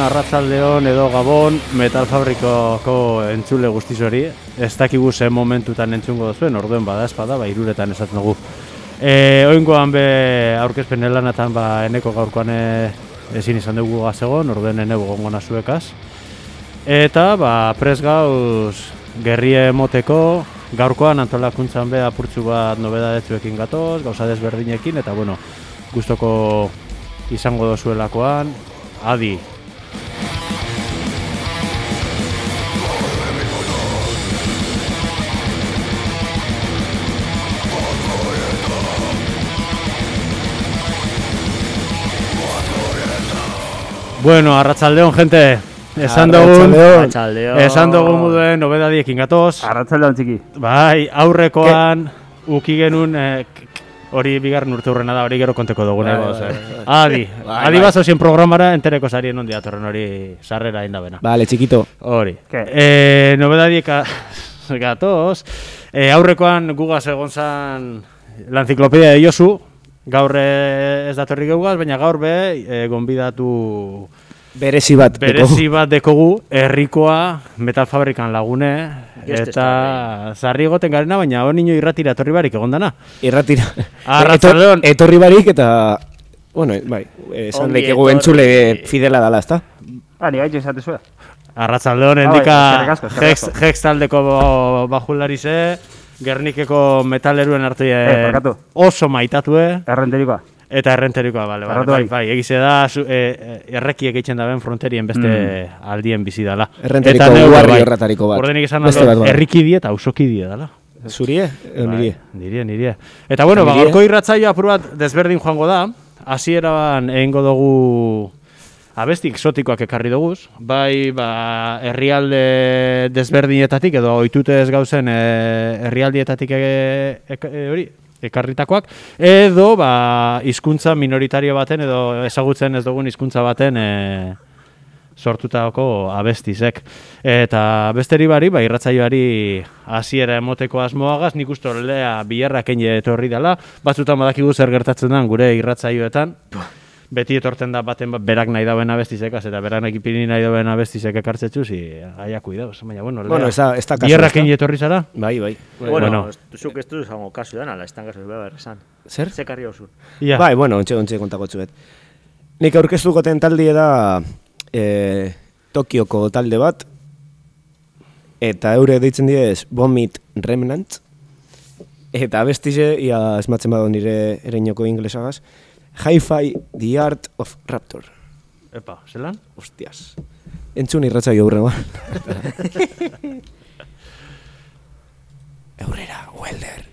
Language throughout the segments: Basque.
Arratzaldeon edo gabon Metal Fabrikoko entzule guztiz hori. Ez dakigu zen momentutan entzungo duzuen, orduen bada espada, ba, iruretan esatzen dugu. E, oingoan be aurkezpen lanatan ba, eneko gaurkoan e, ezin izan dugu gazegon, orduen ene gongona zuekaz. Eta ba, pres gauz gerrie moteko, gaurkoan antolakuntzan be apurtzu bat nobedadetzuekin gatoz, gauza desberdinekin, eta bueno, gustoko izango dozuelakoan, Adi. Bueno, arratzaldeon, gente. Esan dugun, esan dugun muduen nobedadiekin gatoz. Arratzaldeon txiki. Bai, aurrekoan uki genuen eh, hori bigarren urte hurrena da, hori gero konteko dugu bai, bai, bai, Adi, adi bazo zien programara entereko sarien ondi atorren hori sarrera inda bena. Vale, txikito. Hori. Eh, nobedadiek gatoz, eh, aurrekoan gugaz egon zan la enciclopedia de Josu, gaur ez datorri geugaz, baina gaur be, eh, gonbidatu Berezi bat. Berezi bat dekogu, herrikoa metal fabrikan lagune, eta zarri egoten garena, baina hon nino irratira etorri barik egon dana. Irratira. Arratzaldeon. Etorri barik eta, bueno, bai, esan lekegu entzule fidela dala, ezta? Ah, ni gaitxo esate zua. Arratzaldeon, ah, endika bai, hex taldeko bajulari ze, Gernikeko metaleruen arte eh, oso maitatue. Errenterikoa. Eta errenterikoa, bale, bale, bai, bai, egize da, zu, e, e, errekiek eitzen da ben fronterien beste mm. aldien bizi dala. Errenteriko guarri bai, erratariko bat. Ordenik esan da, bai. erriki die eta usoki die dala. Zurie? Bai, nirie? Nirie, nirie. Eta bueno, ba, gorko irratzaio apur bat desberdin joango da, hasieraban egingo dugu abesti exotikoak ekarri dugu, bai, ba, herrialde desberdinetatik edo oitute ez gauzen e, herrialdietatik e, e, e, hori, ekarritakoak edo ba hizkuntza minoritario baten edo ezagutzen ez dugun hizkuntza baten e, sortutako abestizek eta besteri bari ba irratsaioari hasiera emoteko asmoagaz nik uste lea biharrak etorri dela. Batzutan badakigu zer gertatzen den gure irratsaioetan beti etortzen da baten berak nahi dauen abestizekaz, eta berak nahi pini nahi dauen abestizek ekartzetzu, zi, aia kuidauz, baina, bueno, bueno esta, esta bierrak egin etorri zara? Bai, bai. Bueno, bueno. zuk ez duz zango kasu dan, ala, estan kasu behar esan. Zer? Ze karri hau Ja. Bai, bueno, ontsi, ontsi kontako txuet. Nik aurkeztuko taldi da e, Tokioko talde bat, eta eure deitzen diez Vomit Remnant, eta abestize, ia esmatzen badon nire ereinoko inglesagaz, Hi-Fi, The Art of Raptor. Epa, zelan? Hostias. Entzun irratza jo ba. Eurera, welder.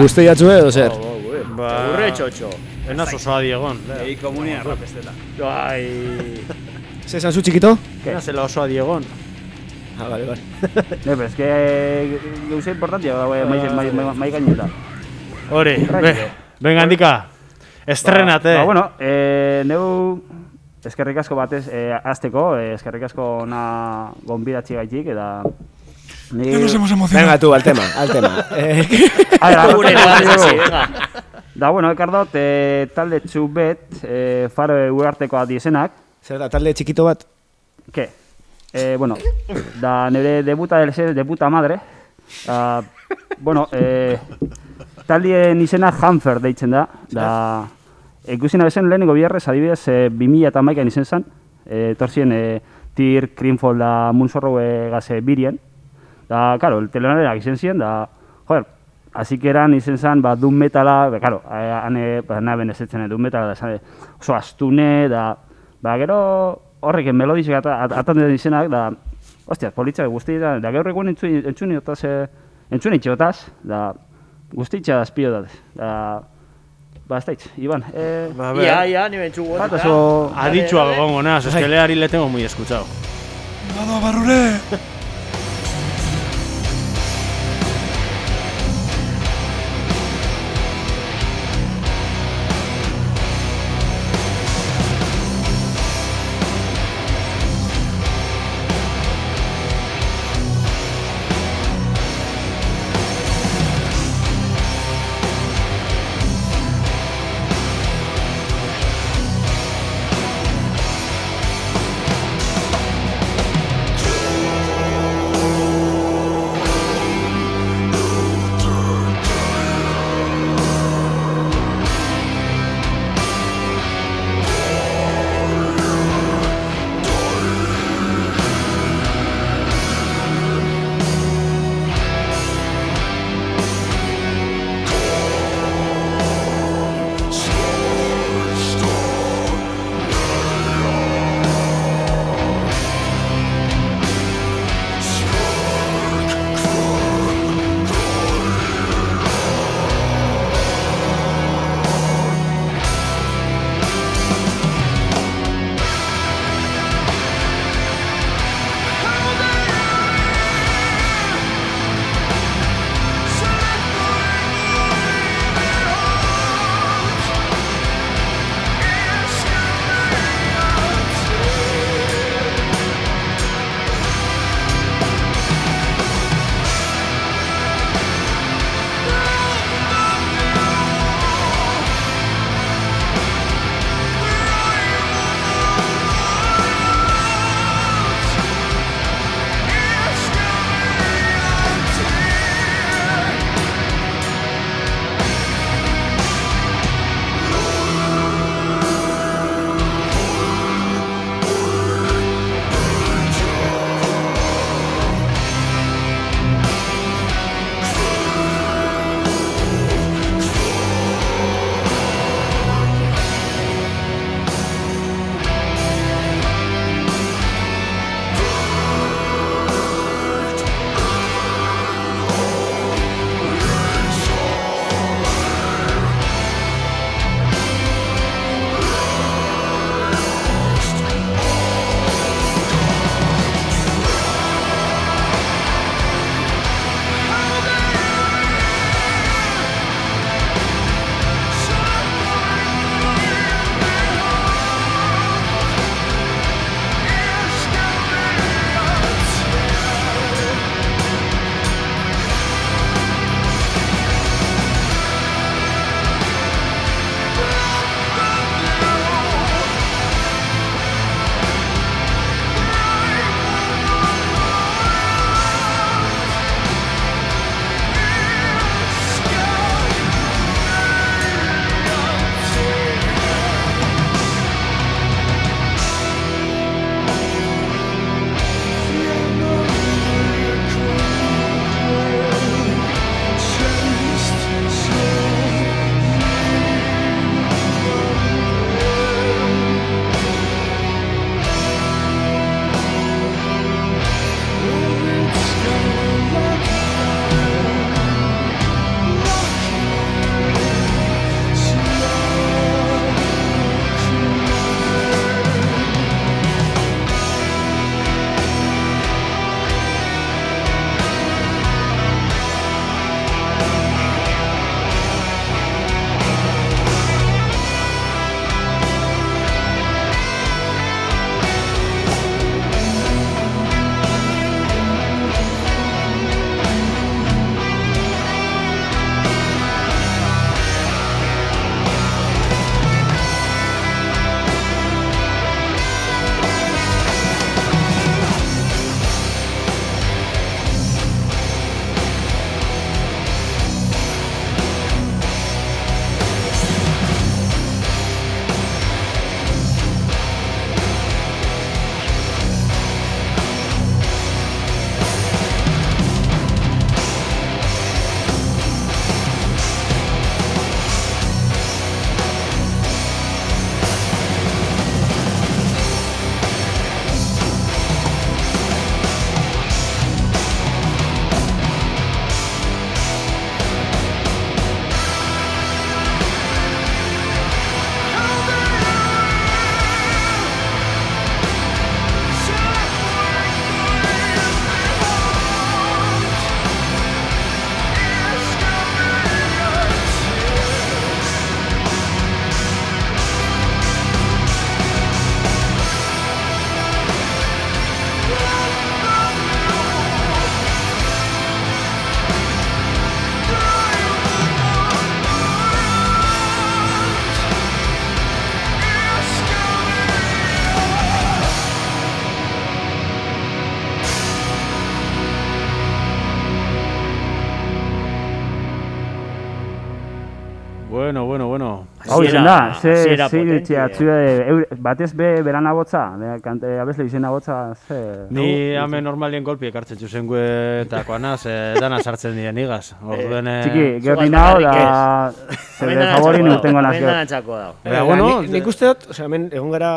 Guzti jatzu edo zer? Ba, Urre txotxo. Enaz oso adi egon. Egi komunia rapestela. Bai. Ze esan zu txikito? Enaz ela oso adi egon. Ah, vale, vale. Ne, pero es que gauza importantia da, bai, mai, gaineta. Hori, be, venga handika. Estrenate. Ba, bueno, eh, neu eskerrik asko batez eh, azteko, eh, eskerrik asko na gonbidatzi gaitik, eta... Ni... Ya nos hemos emocionado. Venga, tú, al tema, al tema. Eh. Da, bueno, ekardot, eh, talde txubet, eh, faro urarteko adiezenak, zer da, talde txikito bat? Ke? Eh, bueno, da nire debuta del ser debuta madre. Da, bueno, eh, taldien izena Hanfer deitzen da. Da, ikusina bezen lehenengo biharrez, adibidez, eh, 2000 eta maikan izen zen. Eh, torzien, eh, tir, Crimfall da munzorro gaze birien. Da, karo, el teleonareak izen ziren, da, joder, Así que eran izen zen, ba, doom metala, ba, claro, hane, ba, naben ezetzen, doom metala, da, zane, oso astune, da, ba, gero horrek melodizek at, at, atan den izenak, da, ostia, politzak guzti, da, da gaur egun entzun, entzun eh, entzun itxotaz, da, guztitxa da espio da, da, ba, ez daitz, Iban, eh, Ba, Ia, ia, ni bentsu guan. bat oso, Aditxuak egongo naz, es que leari le tengo muy escuchado. Nada, barrure. Hau izan da, ze, ze atzue, eure, batez be berana botza, kante, abesle izena botza, ze... Ni hemen normalien golpiek hartzen txuzen gue eta koanaz, eh, dana sartzen dien igaz. Orduen, eh, Txiki, gerri bakarrik da... Zede favorin urtengo nazio. Hemen dantzako dago. Baina, bueno, ni, nik uste dut, osea, hemen egon gara,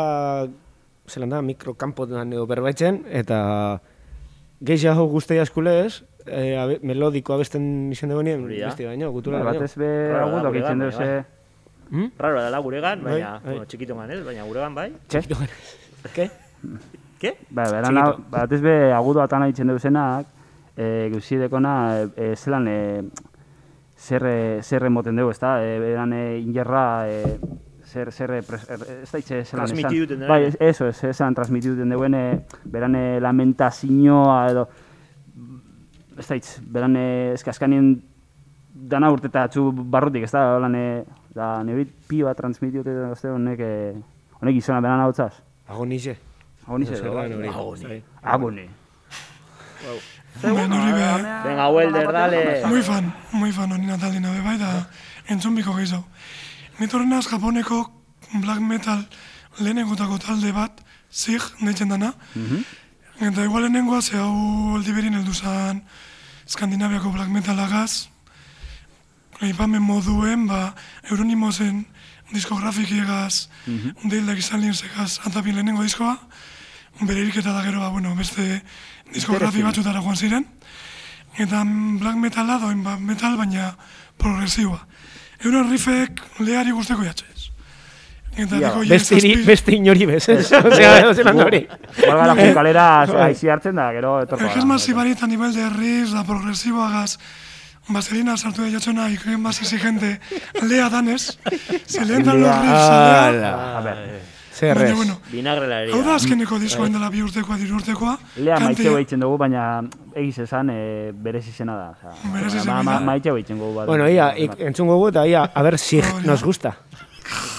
zelan da, mikrokampotan edo berbaitzen, eta gehiago guztia eskulez, e, abe, melodiko abesten izan dugu nien, Hori da. beste baino, gutura baino. Batez be Claro, agudo da, Hmm? Raro dela guregan, Bai, baina, bai. bueno, txikitongan ez, baina guregan bai. Txe? Ke? Ke? Ba, berana, batez be agudo atan ditzen duzenak, e, guzi dekona, e, e, zelan, e, zer, e, zer emoten dugu, ezta? E, beran e, ingerra, e, zer, zer, pres, er, ez da itxe zelan esan. Bai, ez- eso, ez, esan transmiti duten duen, e, beran e, lamentazioa edo, ez da itx, beran e, eske askanien dana urteta atzu barrutik, ez da, holan, e, da, nebit pioa transmiti dute, ez honek, e, honek izona beran hau txaz. Agonize. Agonize, Zer da, edo, hori. Agoni. Agoni. Ben hori be, Venga, Welder, dale. muy fan, muy fan hori nataldi nabe bai da entzun biko gehiago. Nitorrenaz Japoneko black metal lehenengotako talde bat, zig, deitzen dana. Eta igual lehenengoa ze hau aldiberin heldu zan Skandinaviako black metalagaz. Aipamen moduen, ba, Euronimosen diskografikiegaz, mm -hmm. deildak izan lienzegaz, atapi lehenengo diskoa. Bere iriketa da gero, ba, bueno, beste diskografi batzutara joan ziren. Eta black metala doin ba, metal, baina progresiua. Euren riffek leari guzteko jatxez. Eta Ja, diko Beste, iri, beste inori bez, ez? Osea, zelan hori. Igual gara junkalera aizi hartzen da, gero etorko Es que es más sibarita a nivel de riffs, da progresiboagaz, Vaselina sartu da jatzona, ikoen más exigente, lea danez, se lehen dan los riffs, a ber, Zer ez. bueno, hau da azkeneko diskoen dela bi urtekoa, diru urtekoa, lea maitxeo eitzen dugu, baina egiz esan e, berez izena da. Osa, Berez ma, izena ma, da. maitxeo eitzen dugu. bat. Bueno, ia, ik, entzun gogu eta ia, a ver, si nos gusta.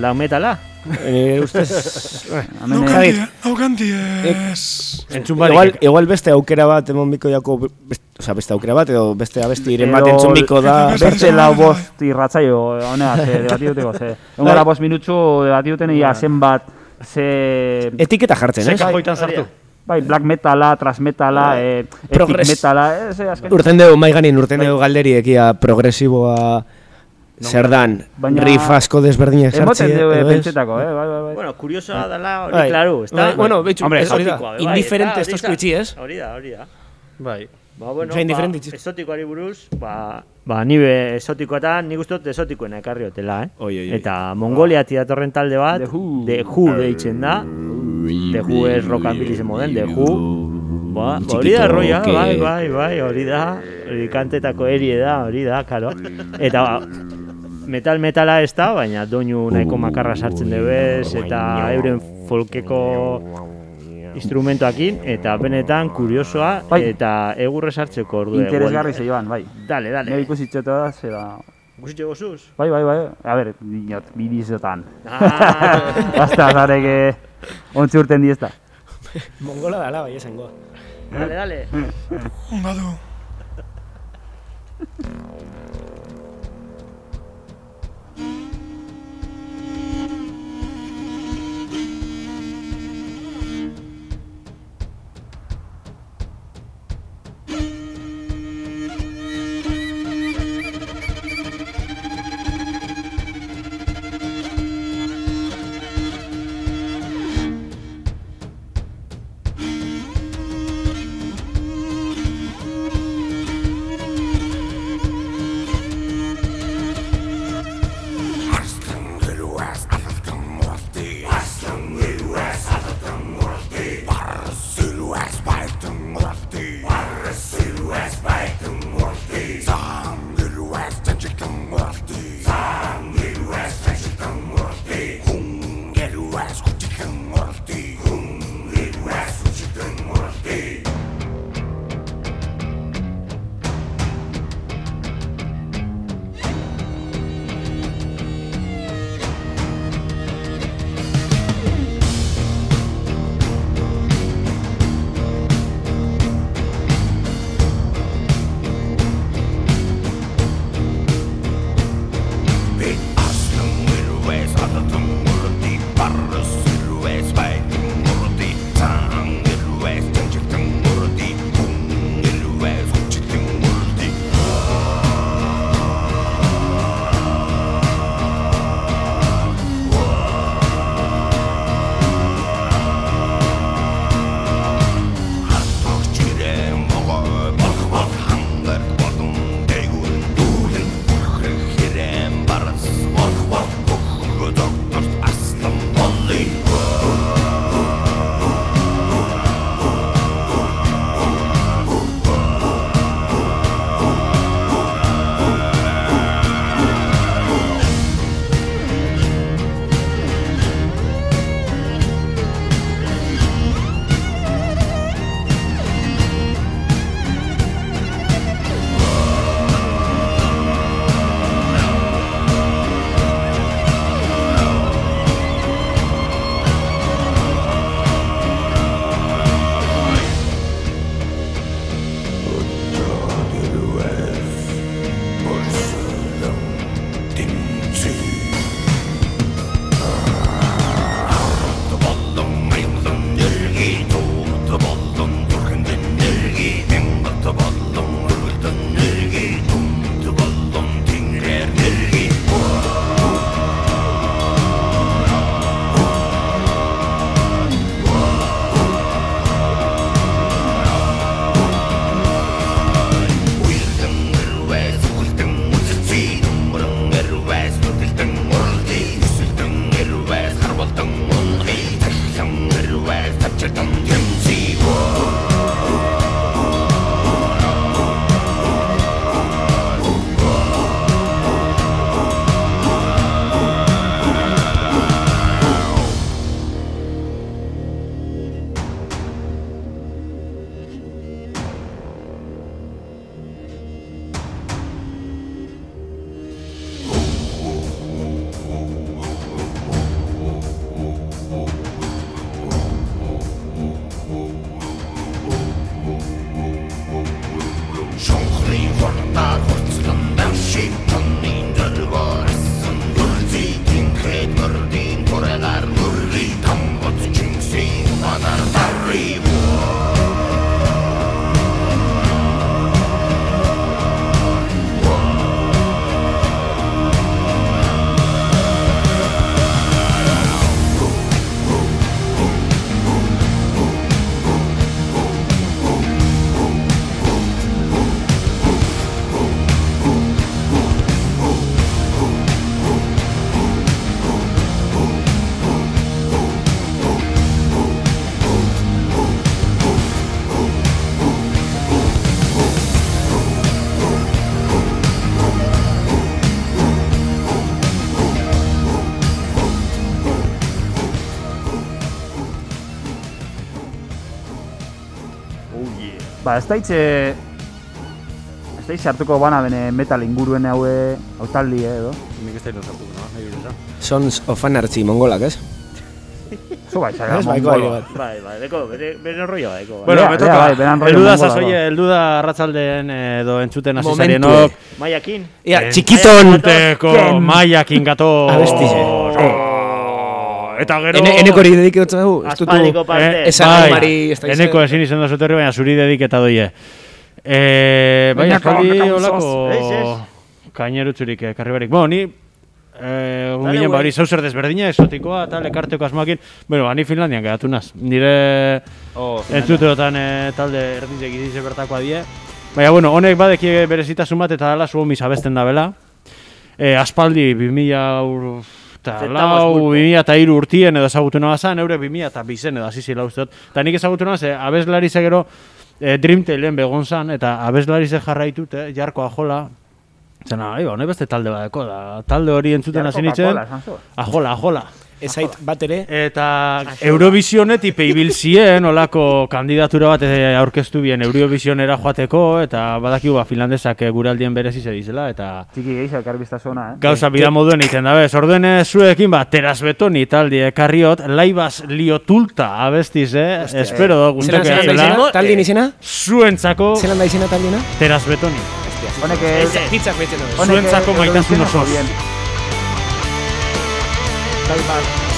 Black metala? nire ustez... Eh, Naukanti, naukanti ez... Entzun barik. igual, igual beste aukera bat emon biko jako, best, oza, beste aukera bat, edo beste abestiren bat Edo- entzun biko da... Beste- lau bost irratzaio, honea, ze debatiduteko, ze. Egon gara bost minutxu debatiduten ia zenbat, ze... Etiketa jartzen, Ze ez? kajoitan sartu. Bai, black metala, thrash metala, eh, epic metala, eh, ze azken. Urten dugu, mai ganin, urten dugu galderiek, ia progresiboa zer dan, Baina- riff asko desberdinak sartzi, Emoten dugu edo ez? pentsetako, eh, bai, bai, bai. Bueno, kuriosoa dela hori, Bai. klaru, ez da? Bai, bueno, betxu, Hombre, ez hori da, Exotikoa, bai, indiferente hori tozko da. itxi, ez? Hori da, hori da. Bai. Ba, bueno, ba, itxi. exotikoari buruz, ba, ba ni be exotikoetan, nik uste dut exotikoena ekarri hotela, eh? Oi, oi, oi. Eta Mongoliatik datorren talde bat, The Who. The Who deitzen da. The Who ez rockabilly moden, The Who. Ba, ba, hori da roia, bai, bai, bai, hori da. Hori kantetako erie da, hori da, karo. Eta ba, metal metala ez da, baina doinu nahiko makarra sartzen debez, eta euren folkeko instrumentoakin, eta benetan kuriosoa, Bai. eta egurre sartzeko ordu. Interesgarri ze joan, bai. Dale, Nire dale. ikusi txota, zera... Guzitxe gozuz? Bai, bai, bai. A ber, dinot, bidizotan. Ah, Basta, zarek, ontzi urten diezta. Mongola dala, bai esango. dale, dale. Badu. Ba, ez daitze... Ez daitze hartuko bana bene metal inguruen haue autaldi edo. Nik ez da ino zartuko, no? Nahi bideza. Sons of Anarchy mongolak, ez? Zu bai, zara, mongolo. aire bat. Bai, bai, deko, bere, bere rollo baiko. Bai. Bueno, lea, toca. bai, beran rollo Eldu da mongola, sasoie, ba. eldu da arratzaldeen edo entzuten hasi Momentu. zarienok. Maiakin. Ia, Eh, txikiton! Maiakin gato. Abestize. Eta gero... Ene, eneko hori dedikatza dugu? Ez dutu... Aspaldiko parte. Eh, esan bai, animari ez da izan. eneko ezin izan da zuterri, baina zuri dediketa doie. Eh, bai, aspaldi kaon, olako Ez, ez. kainerutzurik eh, karri barik. Bueno, ni eh, un ginen güey. bari zauzer desberdina, esotikoa, eta lekarteko asmoakin. Bueno, ba, ni Finlandian geratu naz. Nire Oh, entzuteotan eh, talde erdizek idize bertakoa die. Baina, bueno, honek badeki berezitasun bat eta dala zu mis abesten da bela. Eh, aspaldi 2000 ur... Eta lau. 2000 eta hiru urtien edo ezagutu noa zan, eure 2000 eta bizen edo uste dut. Eta nik ezagutu noa, ze abeslari ze gero eh, Dreamtailen begon zan, eta abeslari ze jarraitut, eh, jarko ajola. Zena, ahi, ba, honek beste talde badeko, da. Talde hori entzuten hasi nintzen. Ajola, ajola. Ez zait bat ere, Eta Eurovisionetik ibil zien olako kandidatura bat eh, aurkeztu bien Eurovisionera joateko eta badakigu ba finlandesak eh, guraldien berezi ze dizela eta Txiki gehiago ekarbizta zona, eh? gauza bida moduen egiten dabe. Orduen eh, zuekin ba terasbetoni taldi ekarriot laibas liotulta abestiz, eh? Espero da zelan gustoko zelan da zela. izena? Taldin izena? Zuentzako Zelan da izena taldiena? terasbetoni. Honek ez... Pizzak betzen dugu. honek Zuentzako ez- maitasun Eurovision osoz. Bien. Katseet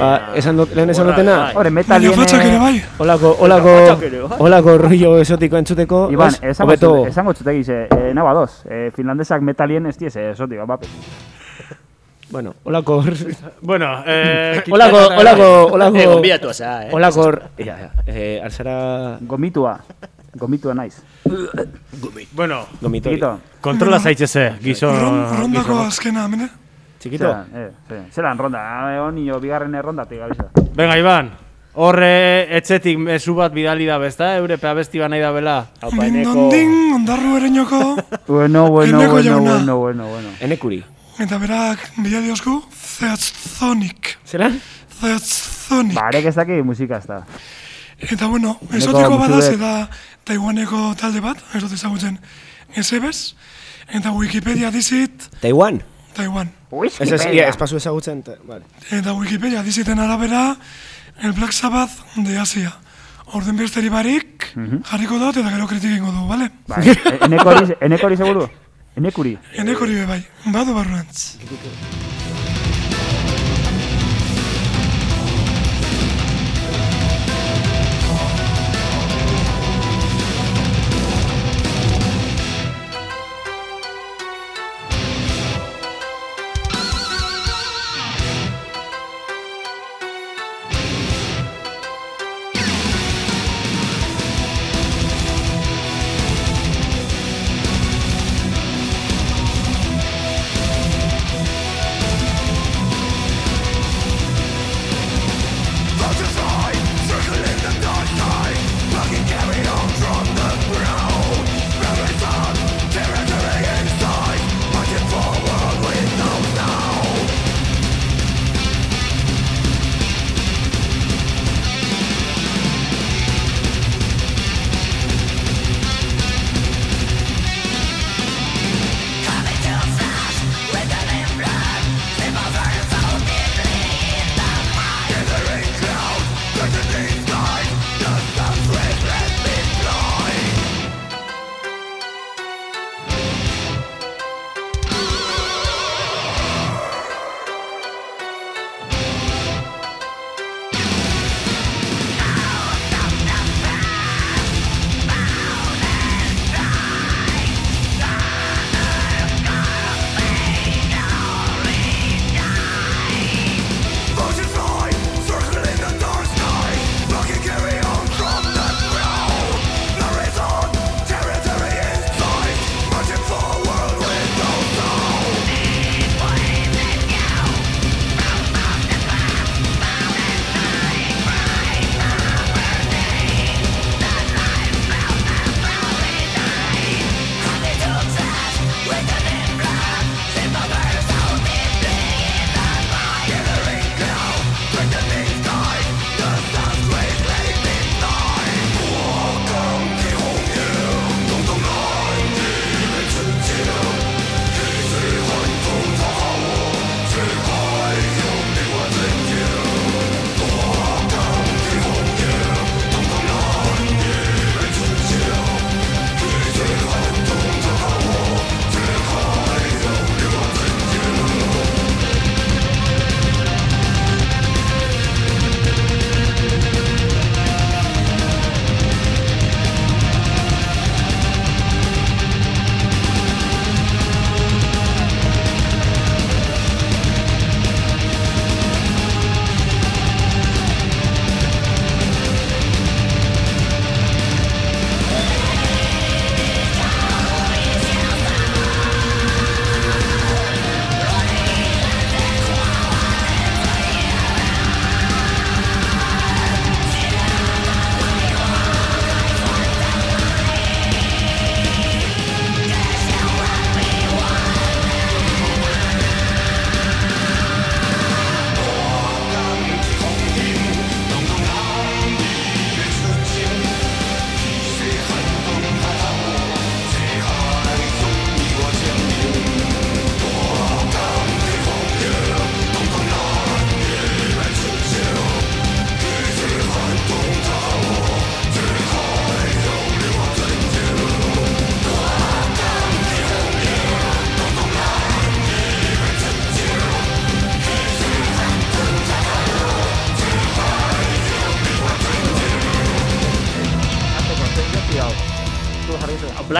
ba, esan dut, lehen esan dutena, bai. Hore, fatxak ere bai. olako, olako, bai. olako rollo esotiko entzuteko, Iban, esango, zute, esango zutegize, eh, naba dos, eh, finlandesak metalien ez diez, eh, zoti, bape. bueno, olako, Bueno, eh, olako, olako, Eh, olako, gonbidatu za, eh? olako, ja, ja, eh, alzara, Gomitua. gomitua naiz. Bueno, Gomitori. Txikito. kontrola zaitxeze, gizon... Ron- Rondako gizon- azkena, mene? Txikito. Zeran, eh, ze- zeran ronda, eh, honi jo bigarren errondatik gabiza. Venga, Iban, horre etxetik mezu bat bidali da bezta, eure abesti ba nahi da bela. Ding eneko... ding, ondarru erenoko, Bueno, bueno, bueno, jauna. bueno, bueno, bueno. Enekuri. eta berak bila diosku, Zeatzzonik. Zeran? Zeatzzonik. Ba, arek ez daki musika ez da. Eta bueno, esotiko badaz bet. eta Taiwaneko talde bat, ez dut ezagutzen ezebez, eta Wikipedia dizit Taiwan? Taiwan. Ez ez, ia, ez pasu ezagutzen. ta- Vale. Eta Wikipedia diziten arabera, el Black Sabbath de Asia. Orden besteri barik, jarriko dut eta gero kritikingo du, bale? Ba, e- enekori, enekori seguru? Enekuri. Enekori be bai, badu barruantz.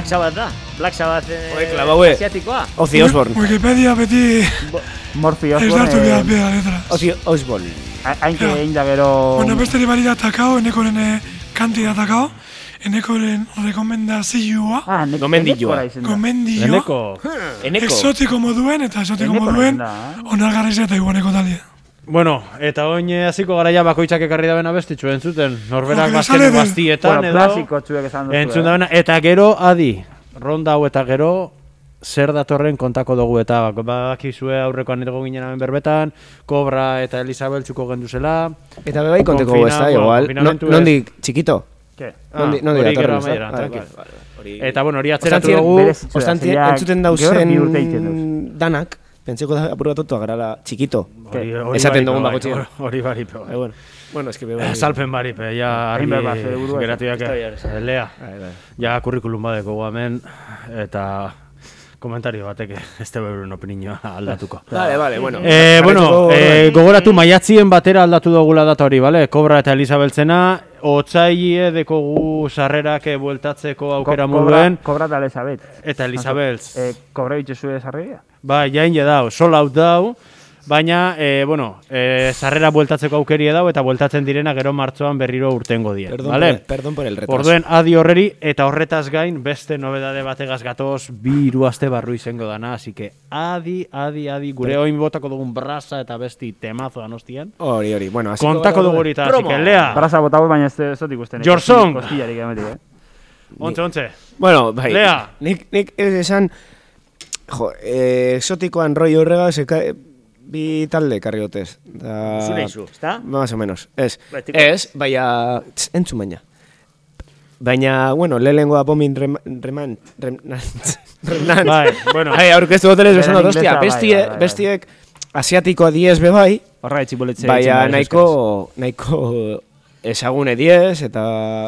Black Sabbath da? Black Sabbath eh, Oe, klabaue. asiatikoa? Ozzy Osbourne. Wikipedia beti Morphy ez dartu Osborne, behar eh, behar letras. Ozzy Osbourne. ha- hainke Ja. egin da gero... Bueno, beste bari da takao, enekoren eh, kanti da takao, enekoren rekomendazioa, Ah, ne- Gomendioa. nekora izen da. gomendioa, Eneko. Eneko. exotiko moduen eta exotiko Eneko moduen da, eh? onargarrizia eta iguaneko talia. Bueno, eta oin eh, hasiko garaia bakoitzak ekarri da bena bestitxu entzuten. Norberak Porque bazken bastietan edo. klasiko txuek esan duzu, Entzun da bena. Eta gero, adi, ronda hau eta gero, zer datorren kontako dugu eta bak- bakizue aurrekoan edo ginen hemen berbetan, Kobra eta Elisabel txuko genduzela. Eta bebai konteko Konfina- ez da, igual. Nondik, txikito? Ke? Nondi, Ah, nondi hori gero vale, hori- Eta bueno, hori atzeratu dugu. berez- Ostantzi, Zera, entzuten dauzen danak, pentseko da apur bat otua garala txikito. Hori- hori Esaten dugun bai, bakotxean. Hori baripe, bai. Eh, bueno, bueno, eske bebai. Salpen baripe, ja argi Hainbat bat, zure burua. geratu jake. Lea, Bai, bai. ja kurrikulum badeko gu hemen, eta komentario batek ez da beuren opinioa aldatuko. Vale, vale, bueno. Eh, bueno, eh, orduan. gogoratu maiatzien batera aldatu dugula data hori, bale? Kobra eta Elisabeltzena, otzailie dekogu sarrerak eh, bueltatzeko aukera Ko- moduen, Kobra da Elizabeth. eta Elisabeltz. Eh, kobra bitxu sarria? Bai, jain je dau, sol out dau, baina, e, bueno, e, sarrera bueltatzeko aukeria dau, eta bueltatzen direna gero martxoan berriro urtengo die, Perdón, bale? por, perdón por el retraso. Orduen adi horreri, eta horretaz gain, beste nobedade bategaz gatoz, bi hiru aste barru izango dana, así que adi, adi, adi, gure oin botako dugun brasa eta besti temazo anostian. Hori, hori. Bueno, hasiko Kontako dugu hori eta, así que lea, Braza botau, baina ez ez dut ikusten. Jorsong. Kostillarik emetik, eh? ontze, ontze. Bueno, bai. Lea. Nik, nik ez esan, jo, eh, exotikoan roi horregaz, eka, bi talde karri gotez. Da, Zure izu, ezta? Más o menos. Ez, Betiko. ez, baina, tz, entzun baina. Baina, bueno, lehenengoa bomin reman, reman, remnantz. Bai, bueno. Ai, aurkeztu botenez besan dut, hostia, bai, bestie, bai, bai, bai. bestiek asiatikoa diez bebai, Horra etxiboletze. baina nahiko, nahiko ezagune diez, eta,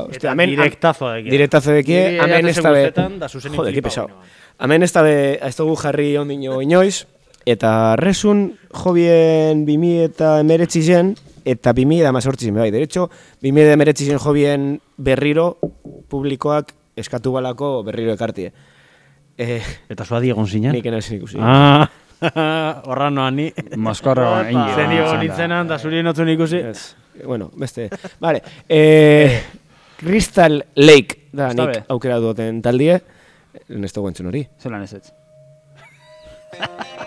hostia, Eta hemen, direktazo deki. Direktazo deki, Niri hemen jatese ez da zuzenik jode, ki flipa pesau. baino. Hemen ez dabe, ez dugu jarri ondino inoiz, eta resun jobien bimi eta emeretzi zen, eta bimi eta mazortzi zen, bai, derecho, bimi eta emeretzi zen jobien berriro, publikoak eskatu balako berriro ekartie. Eh, Eta zua diegon zinen? nik enaz ikusi. Ah, horra noa ni. Moskorro Zen dio nintzenan, da zuri notzun ikusi. Ez, bueno, beste. Vale, eh, Crystal Lake da nik aukera duten taldie, ez dugu entzun hori. Zelan ez ez.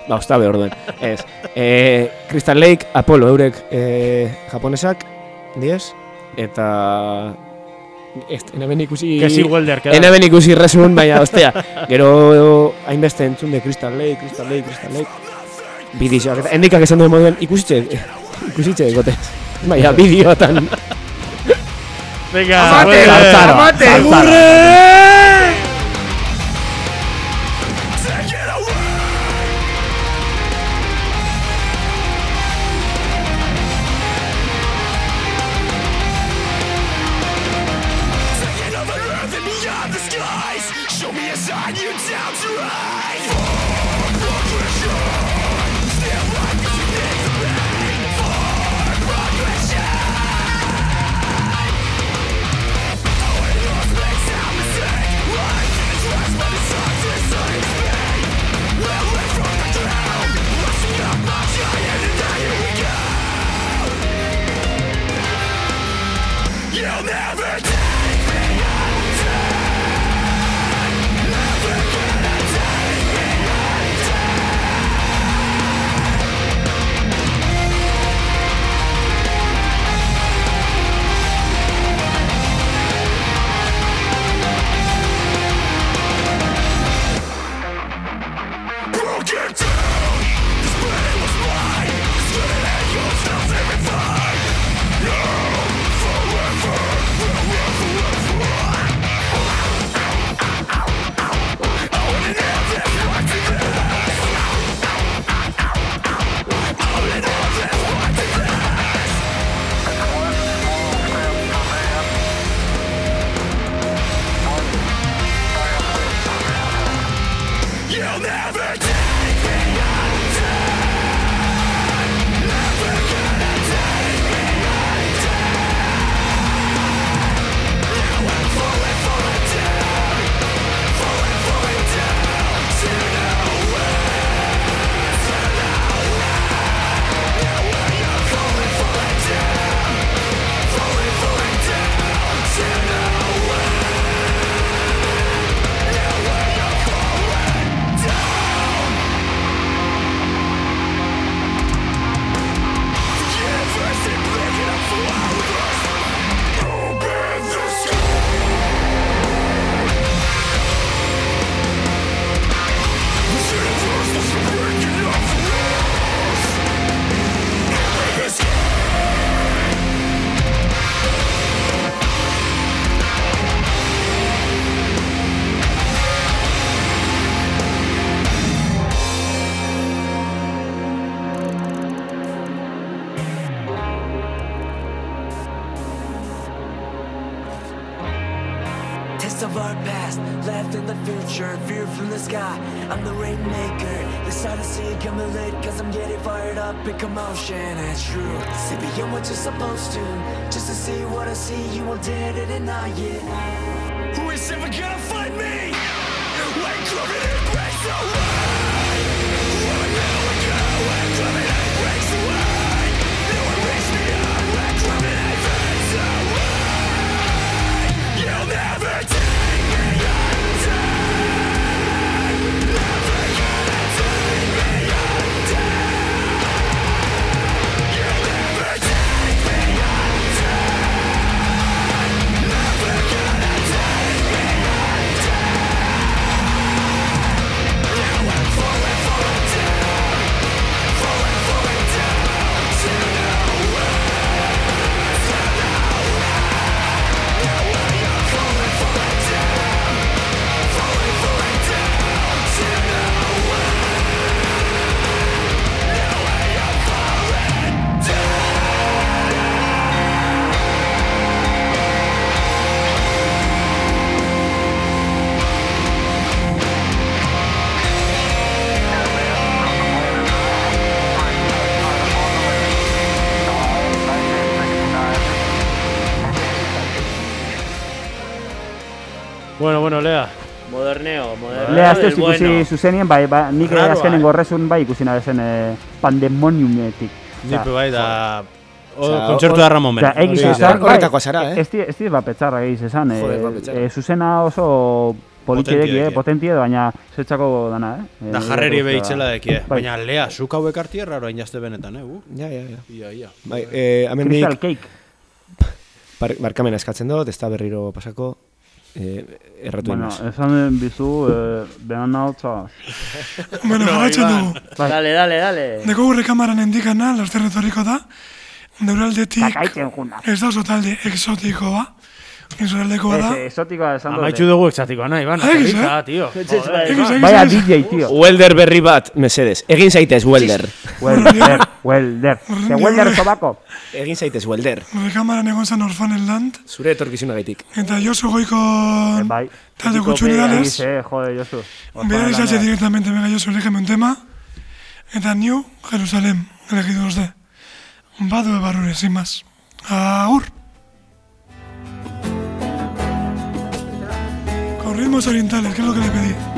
Ba, ostabe orduen. Ez. Eh, Crystal Lake, Apollo eurek eh, japonesak, diez, eta... Ez, enaben ikusi... Que si welder, queda. Enaben ikusi resun, baina, ostea, gero hainbeste entzun de Crystal Lake, Crystal Lake, Crystal Lake. Bidizioak, eta endikak esan duen moduen ikusitxe, ikusitxe egote. Baina, bideotan. Venga, Amate, welder. amate, future, view from the sky. I'm the rainmaker, the sun is see coming late, cause I'm getting fired up in commotion. It's true, see beyond what you're supposed to, just to see what I see, you won't dare to deny it. Who is ever gonna find me? When gravity breaks away, when gravity breaks away, Lea, del ikusi bueno. zuzenien, bai, bai, nik Raroa, azkenengo eh? horrezun bai ikusi nahi zen eh, pandemoniumetik. Nipe bai da... O, Osea, kontzertu da Ramon Osea, egiz esan, bai, horretakoa zara, eh? Ez di, ez di bat petzarra egiz esan, eh, petzarra. eh, zuzena oso politxedeki, Potentie eh, deki. potentie, baina zetzako dana, eh? Da Eh, jarreri nire behitzela gustora. dekie. Bai. Baina Lea, zuk hauek arti erraro hain jazte benetan, eh? Ja, ja, ja. ia, ia. Bai, eh, hemen Crystal Cake. bar, barkamena eskatzen dut, ez da berriro pasako, eh, erratu Bueno, inaz. esan bizu, eh, behan nautza. Bueno, jarraitzen dugu. Dale, dale, dale. Deko gurre kamaran endikana, laster etorriko da. Neure aldetik Kakaiten juna. ez da oso talde exotikoa. Israeldekoa da. Ez, exotikoa esan dut. Amaitu dugu exatikoa nahi, ban. Egiz, eh? Aterriza, tio. Bai. Egiz. DJ, tío. Welder berri bat, mesedez. Egin zaitez, welder. Welder, welder. Ze welder sobako. Egin zaitez, welder. Gure kamaran egon zen Orfanenland. Zure etorkizunagaitik. Eta Josu goiko Eh, Bai. talde danez. Egiz, eh, jode, Josu. Bera izatxe directamente venga Josu elegeme un tema. Eta New Jerusalem elegidos de. Badu barrure, sin más. Agur. Ritmos orientales, que es lo que le pedí.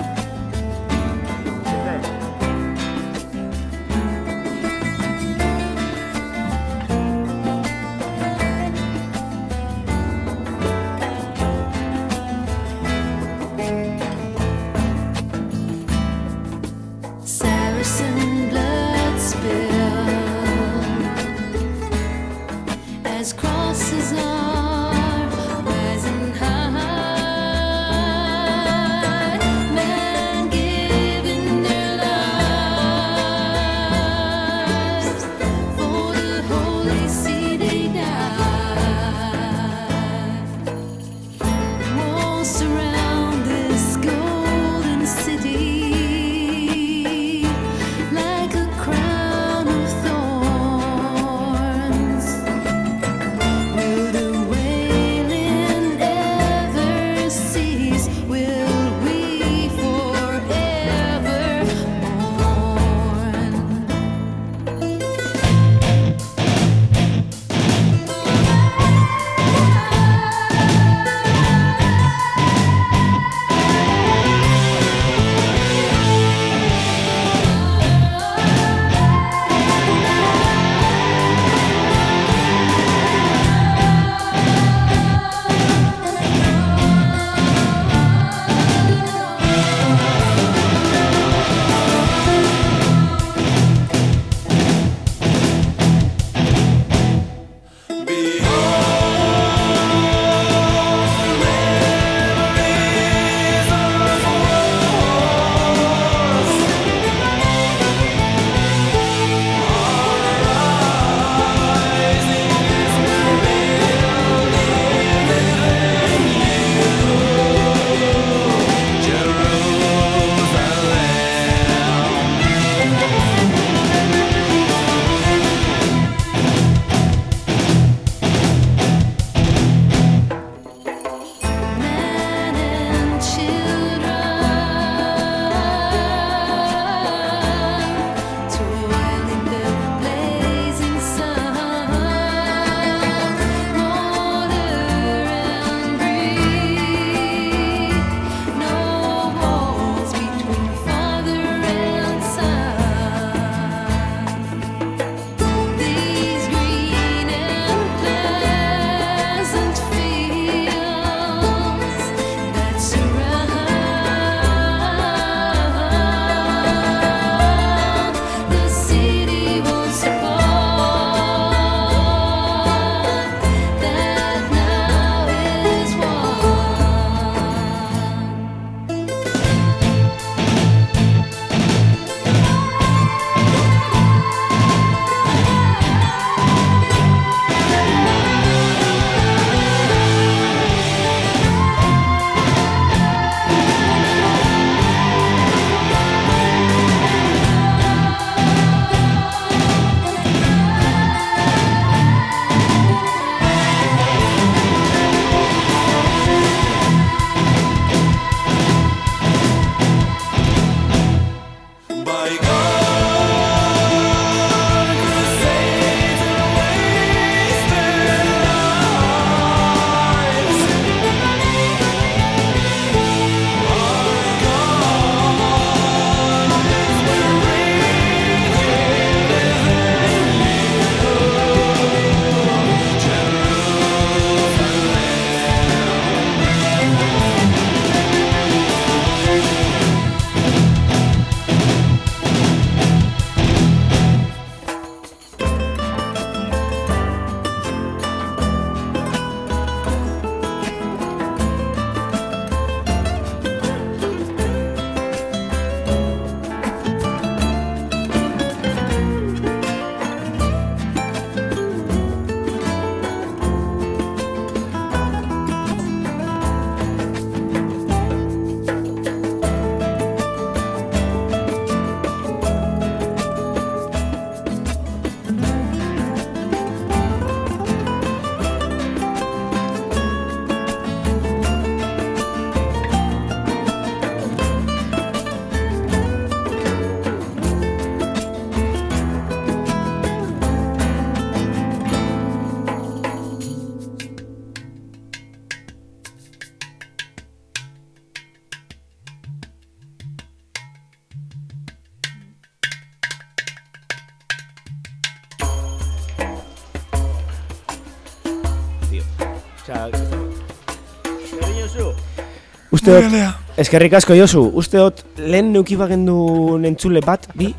Uste dut, eskerrik asko Josu, uste dut lehen neuki bagendu nentzule bat, bi,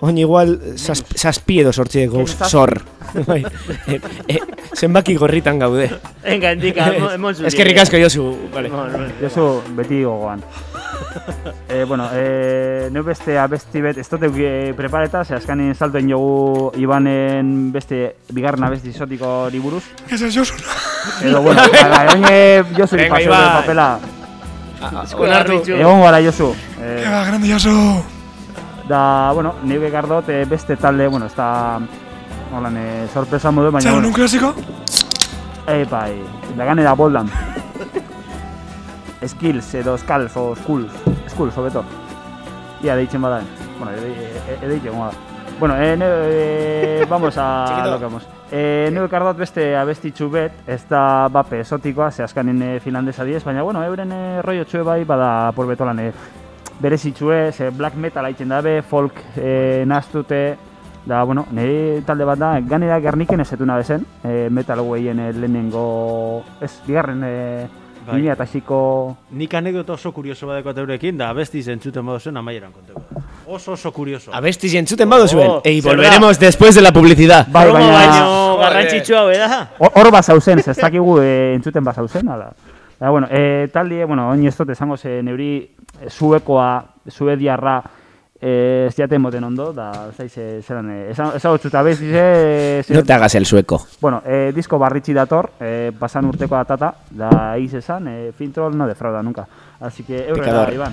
oin igual zazpi edo sortzi Zazpi. zor. Bai, e, e, zenbaki gorritan gaude. Venga, indika, emo- emon zuri. Eskerrik asko Josu, vale. Josu, beti gogoan. e, bueno, e, neu beste abesti bet, ez dut euki e, prepareta, ze azkanin saltoen jogu Ibanen beste, bigarren abesti izotiko hori buruz. Ez ez Josu. Edo, bueno, gara, oine Josu Venga, paseo Iban. Papela. Onartu. Egon gara Josu. E, Eba, grande Josu. da, bueno, neu bekardot e, beste talde, bueno, ez da, holan, e, sorpresa modu, baina, Txalon un bueno, klasiko? e, bai, da ganera boldan. Skills edo Skulls o Skulls, Skulls hobeto. Ia deitzen bada. Bueno, ede, ede, ede deitzen bada. Bueno, eh, ne, eh, vamos a lo que vamos. Eh, neu ekardot beste abestitxu bet, ez da bape esotikoa, ze askanin eh, finlandesa diez, baina, bueno, euren eh, rollo txue bai, bada por betolan eh, berezitxue, ze black metal haitzen dabe, folk eh, nastute, da, bueno, nire talde bat da, ganera gerniken ez etuna bezen, eh, metal gueien eh, lehenengo, ez, bigarren, eh, Bai. Eta xiko... Nik anekdota oso kurioso badeko eurekin, da abesti zentzuten baduzuen amaieran konteko. Oso oso kurioso. Abesti jentzuten baduzuen. Oh, Ei, volveremos después de la publicidad. Bai, baina... baino garrantzitsua hau da. Hor hor bazauzen, ez dakigu e, entzuten bazauzen, ala. Da, bueno, e, taldi, bueno, oin ez dut esango ze neuri zuekoa, zuediarra, e, ez diate moten ondo, da, zaiz, e, zelan, e, esan- ezagutzuta bez, dize, ze, No te hagas el sueco. bueno, e, disko barritxi dator, e, pasan urteko atata, da, eiz esan, e, Fintroll no defrauda nunca. Así que, eurrera, Picador.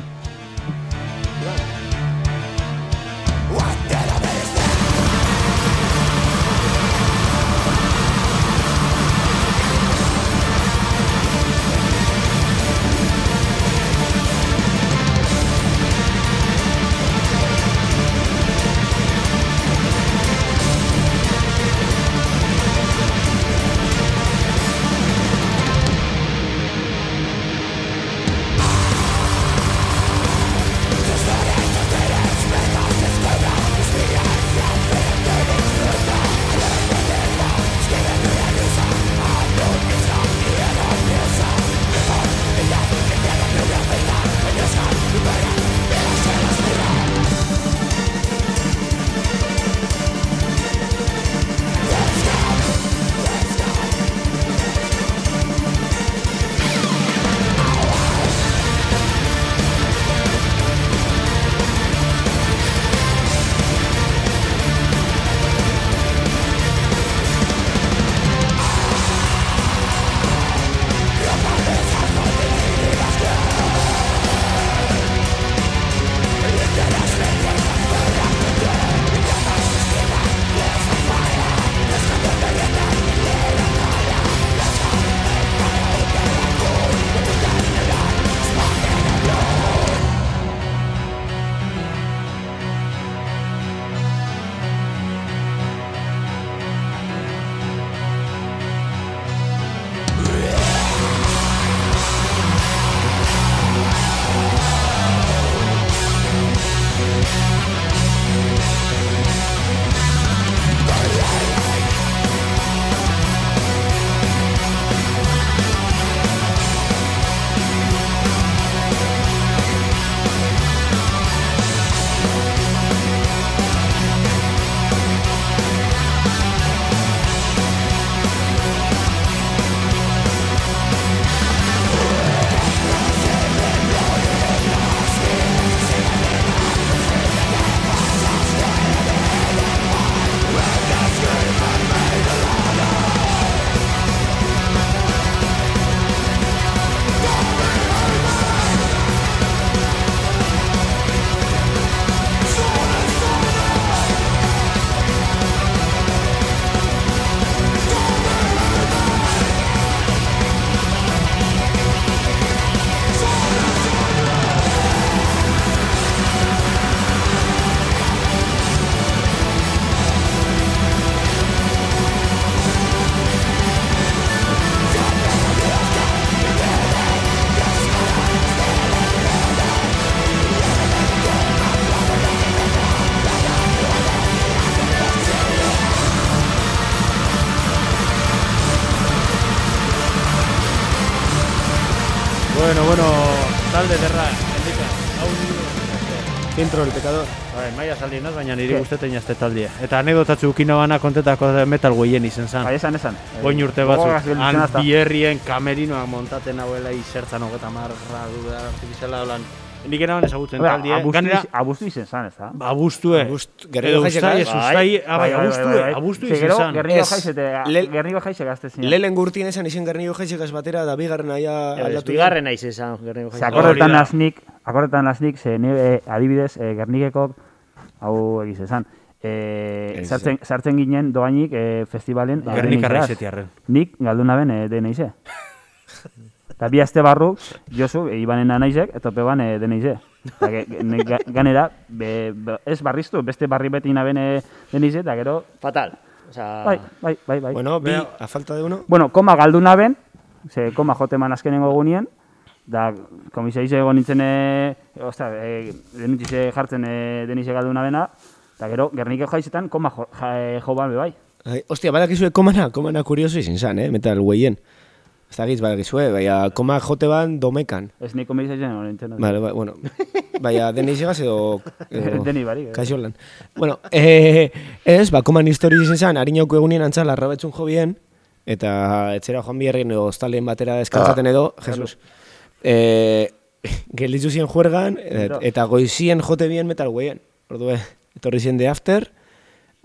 Baina niri gustetan jazte taldia. Eta anedotatzu ukino bana kontetako metal goien izen zan. Bai, esan, esan. Boin urte gelditzen han bierrien kamerinoak montaten hauela izertzan hogeta marra duda artifiziala holan. Nik enaban ezagutzen taldie. abuztu Ganera, abuztu izen zan, ez da? abuztue. Abust- Edo Gerriko ustai, jaixekaz. ez ustai, ah, bai, abuztue, abuztu Ze izen zan. Gernigo Ez. jaizete, Le- Gernigo jaize gazte zinean. Lehen gurtien esan izen gernio jaixekaz batera da bigarren aia aldatu. bigarren naiz esan, gerrengo Ze jaizek. da. nasnik, akordetan nasnik, ze eh, adibidez, eh, Gernikekok, hau egiz esan, eh, Egiz sartzen, sartzen ginen doainik eh, festivalen Gernik DNI-zeaz. arraizetiarren. Nik galduna ben eh, DNIze. Eta bi aste barru, Josu, e, ibanen anaizek, eta peban e, DNIze. Eta ge- ge- ne- ga- ganera, be, be, ez barriztu, beste barri beti naben e, DNIze, eta gero, Fatal. Osea, bai, bai, bai, bai. Bueno, bi, a falta de uno. Bueno, koma galdu naben, ze koma joteman azkenengo egunien, da komisaize egon nintzen, e, ostra, e, denitize jartzen e, denize galdu nabena, eta gero, gernike jaizetan, koma jo, ja, e, jo ban be bai. Ai, Ostia, badakizue komana, komana kurioso izin zan, eh, metal gueien. Ez dakiz, badakizue, baina koma jote ban domekan. Ez ni komisaizen egon nintzen. Vale, ba, bueno, baina deniz egaz edo... edo Deni barik, eh. Kaixolan. Bueno, eh, ez, ba, koman histori izin zan, harinauko egunien antzala arrabetzun jo bien, eta etxera joan biherrien edo ostalen batera deskantzaten edo, Jesus. Eh, gelditu zien juergan, et, Mira. eta goizien jote bien metal gueien. Ordue, etorri zien de after,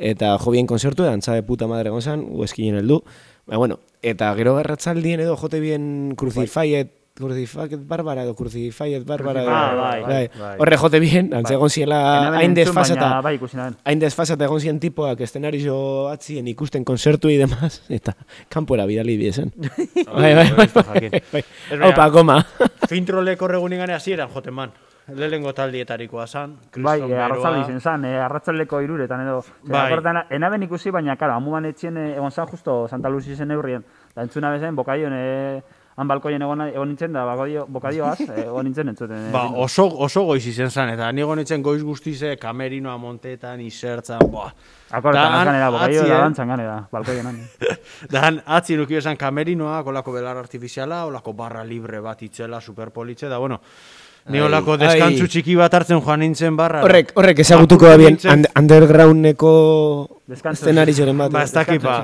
eta jo bien konzertu, antza de puta madre gonzan, ueskinen heldu. Ba, bueno, eta gero garratzaldien edo jote bien Crucified, Crucified Barbara edo Crucified Barbara. edo- Ah, bai, bai. bai. Horre jote bien, antza egon ziela hain desfasata. Bai. Hain desfasata egon ziren tipoak estenario atzien ikusten konzertu y demás, eta kanpora bidali biezen. bai, bai, bai, bai, bai. Opa, koma. Fintroleko regunin gane hasieran joten man. Lehenengo taldietarikoa zan. Bai, e, beroa. arratzalde izen zan, e, arratzaldeko iruretan edo. Bai. Bai. enaben ikusi, baina, karo, amuan etxien egon zan justo Santa Lucia zen eurrien. Da entzuna bezen, bokadion, e, han balkoien egon, egon nintzen, da bokadio, bokadioaz, e, egon nintzen entzuten. e, Ba, oso, oso goiz izen zan, eta nigo nintzen goiz guztize, kamerinoa montetan, isertzan, boa. Akordetan Da han azkanera, bokadio da dantzan ganera, balkoien han. Da atzi nuki esan kamerinoa, olako belar artifiziala, olako barra libre bat itzela, superpolitxe, da, bueno, ni Ai, olako ai. deskantzu txiki bat hartzen joan nintzen barra. Horrek, horrek ezagutuko da bien undergroundeko Descanso. eszenarizoren bat. Ba, ez dakit, ba.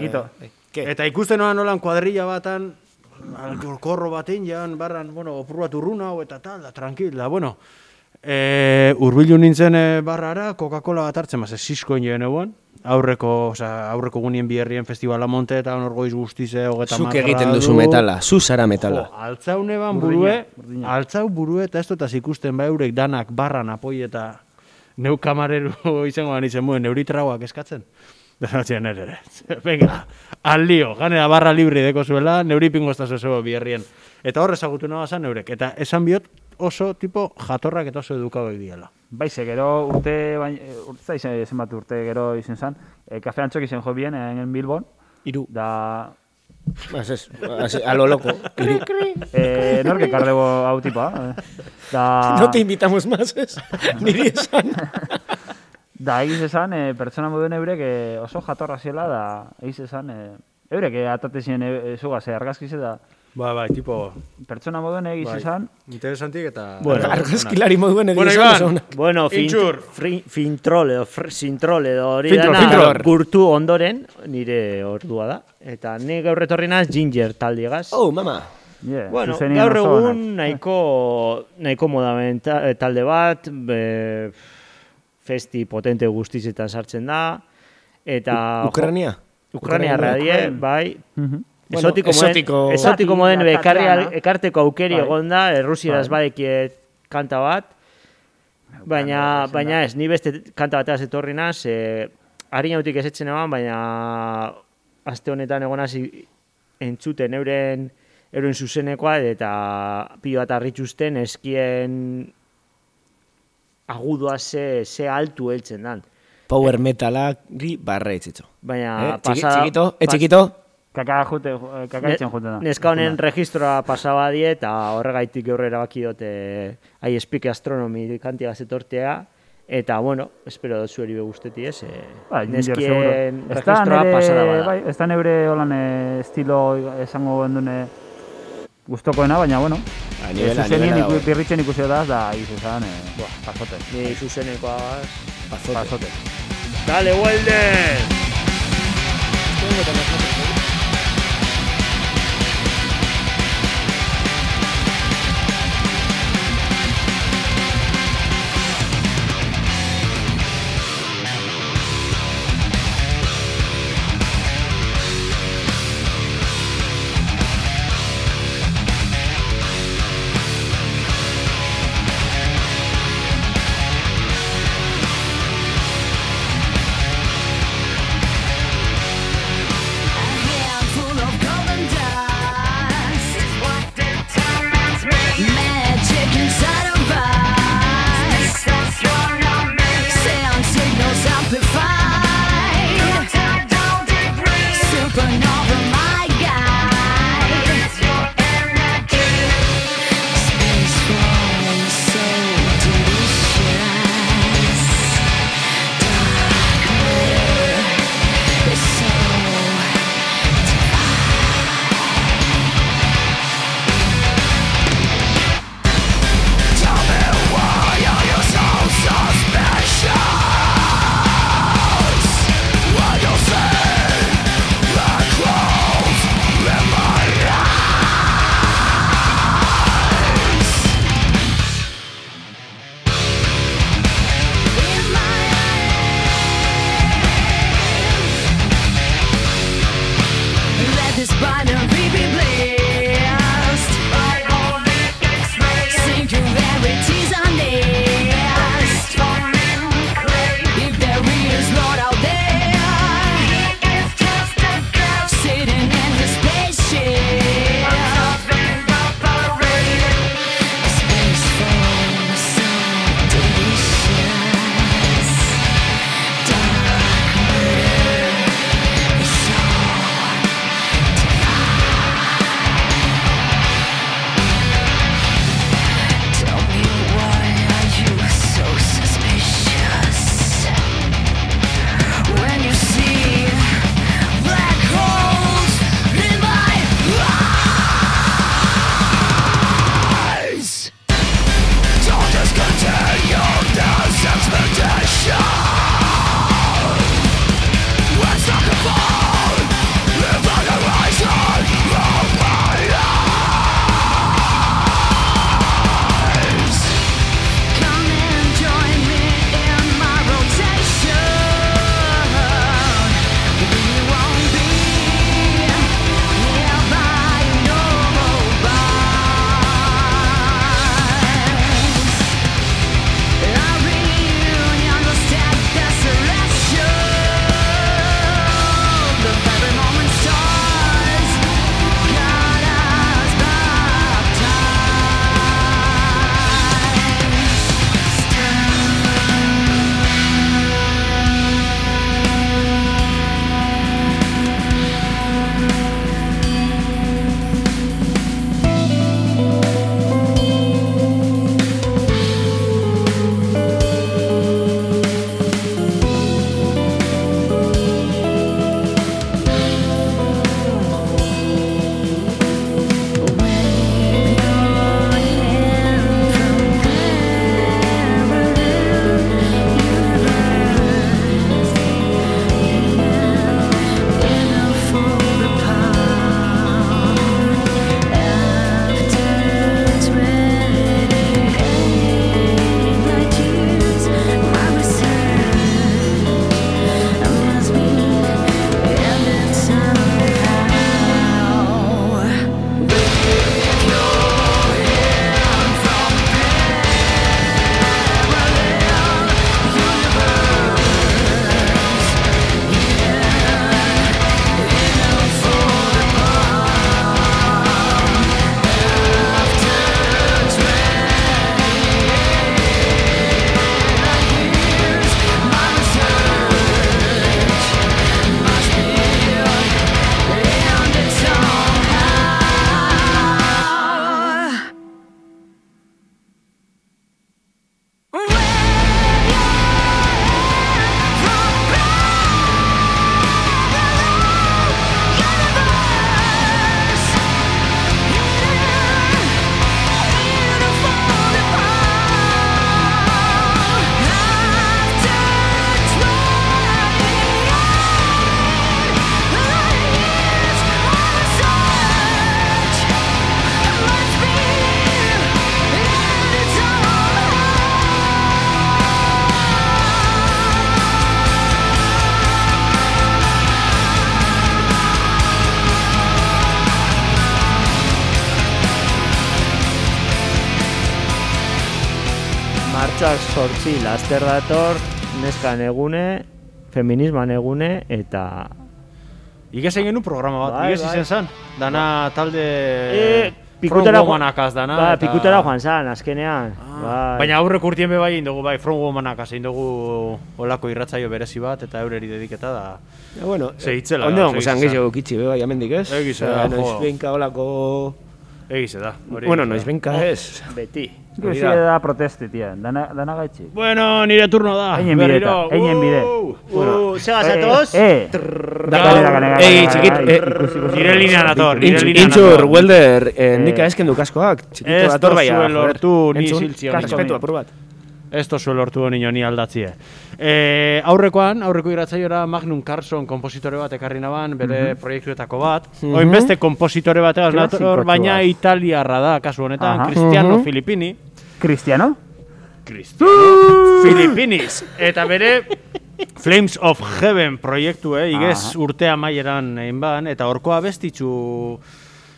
Eta ikusten noan nolan kuadrilla batan, alkorkorro baten jan, barran, bueno, opur bat urruna hau eta tal, da, tranquil, da, bueno. E, urbilu nintzen e, barrara, Coca-Cola bat hartzen, maz, siskoin joan eguan, aurreko, oza, aurreko gunien biherrien festivala monte eta hor goiz guztize hogeta Zuk egiten duzu metala, zu zara metala. Jo, altzaune ban burue, burdina. altzau burue eta ez dutaz ikusten ba eurek danak barran apoi eta neu kamareru izango ban izen muen, neuri trauak eskatzen. Ere, ere. Venga, al lío, ganera barra libre deko zuela, neuri pingo ez da zeo bierrien. Eta hor ezagutu nahi zan neurek. Eta esan biot oso tipo jatorrak eta oso edukado diela. Bai, ze gero urte, baina, urte zaiz zenbat urte gero izen zan, e, kafe antxok izen jo bien, eh, en Bilbon, Iru. da, Ez ez, así, a lo loco. Iru. eh, nork ekar dugu hau tipa, eh. da, No te invitamos más, ez? Niri esan. Da egiz esan, eh, pertsona moduen eurek eh, oso jatorra ziela, da egiz esan, eh, eurek eh, atate ziren e, zuga, ze argazkize da, Ba, bai, tipo, pertsona moduen egiz Bai. esan, interesantik eta... Bueno, Argazkilari moduen egin Bueno, esan. Bueno, fin, Intxur. fri, fintrol edo sintrol edo hori dana gurtu ondoren nire ordua da. Eta ni gaur etorri naz Ginger taldiegaz. Oh, mama. yeah, Bueno, gaur egun nahiko, nahiko modamen ta- talde bat, be, festi potente guztizetan sartzen da, eta... Ukrania. Ukraniarra die, Ukraina. bai, Mhm. Bueno, Esotiko, exotiko- moden, esotiko moden bekarri Tatiana. ekarteko aukeri Bai. egon da, errusieraz Bai. badekie kanta bat, baina, baina ez, ni beste kanta bateaz etorri naz, e, harinautik esetzen eban, baina aste honetan egon hasi entzuten euren euren zuzenekoa eta pilo bat arritxusten eskien agudoa ze, ze altu heltzen dan. Power metalari barra etxitxo. Baina Eh? Txiki, pasa... txikito, eh, txikito. Kaka jute, eh, kaka itzen juten da. Neska honen registroa pasaba die eta horregaitik gaur erabaki dute ai speak astronomy kantigaz etortea eta bueno, espero dut zueri be gusteti ez. Eh, Ba, neskien da registroa pasada bada. bai, ez da neure holan eh, estilo esango gendune gustokoena, baina bueno. Eh, zuzenien iku, dago. birritzen ikusi da, da izan, eh, buah, pasote. Ni zuzenekoaz. Pazote. Pasote. Dale, Welder! I martxoak sortzi laster dator, neskan egune, feminisman egune, eta... Ikezen genuen programa bat, Bai, igez bai. izen zan. Dana talde... E, pikutera joan, Womanakaz dana. ba, eta- pikutera joan zan, azkenean. Ah, bai. Baina aurrek urtien be bai egin dugu, bai, From Womanakaz egin dugu olako irratzaio berezi bat, eta eureri dediketa da. Ja, bueno, Ze hitzela Ondo, hitzela. gehiago kitsi, be, bai, amendik ez? Egiz, Osea, da, noiz olako... Egize da. hori Bueno, egize noiz benka ez. Beti. Hori Guzi da. proteste, tia. Dana, dana gaitxik. Bueno, nire turno da. Einen bide eta, einen bide. Zega zatoz? Eh, Dakar, Ei, txikit, eh, Nire linea nire Intzur, nator. welder, eh, nik aezken du kaskoak, txikito Ez dator baina. dozue joder. lortu ni ziltzio nio. apur bat. Ez tozu lortu nino ni aldatzie. E, aurrekoan, aurreko irratzaiora Magnum Carlson kompositore bat ekarri naban, bere proiektuetako bat. Oin beste kompositore bategaz nator, baina bat. italiarra da, kasu honetan, Aha. Cristiano Filippini. Cristiano? Cristiano Filippinis. Eta bere Flames of Heaven proiektu, eh, igez Aha. urte amaieran egin ban, eta horko abestitzu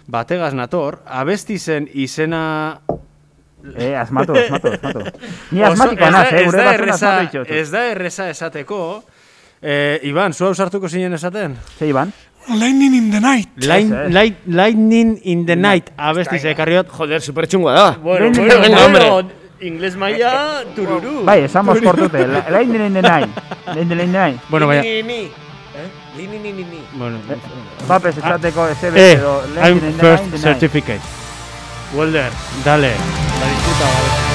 bategaz nator, abesti zen izena Eh, asmatu, asmatu, asmatu. Ni Oso- asmatiko ez da- naz, eh, ez gure erreza-. Ez da erreza esateko. Eh, Iban, zu ausartuko zinen esaten? Ze, Iban? Lightning in the night. Light, ez. light, lightning in the night abesti ze ekarriot. Joder, supertxungoa da. Bueno, bueno, bueno, hombre. ingles maila, tururu. Bai, esamos kortute. Lightning in the night. Lightning in the night. Bueno, baina... Ni, ni, ni. Eh? Ni, ni, ni, ni, ni. Bueno, Bapes esateko SB, eh, edo I'm Lightning in first night. in night. certificate. Welder, dale. La disputa, vale.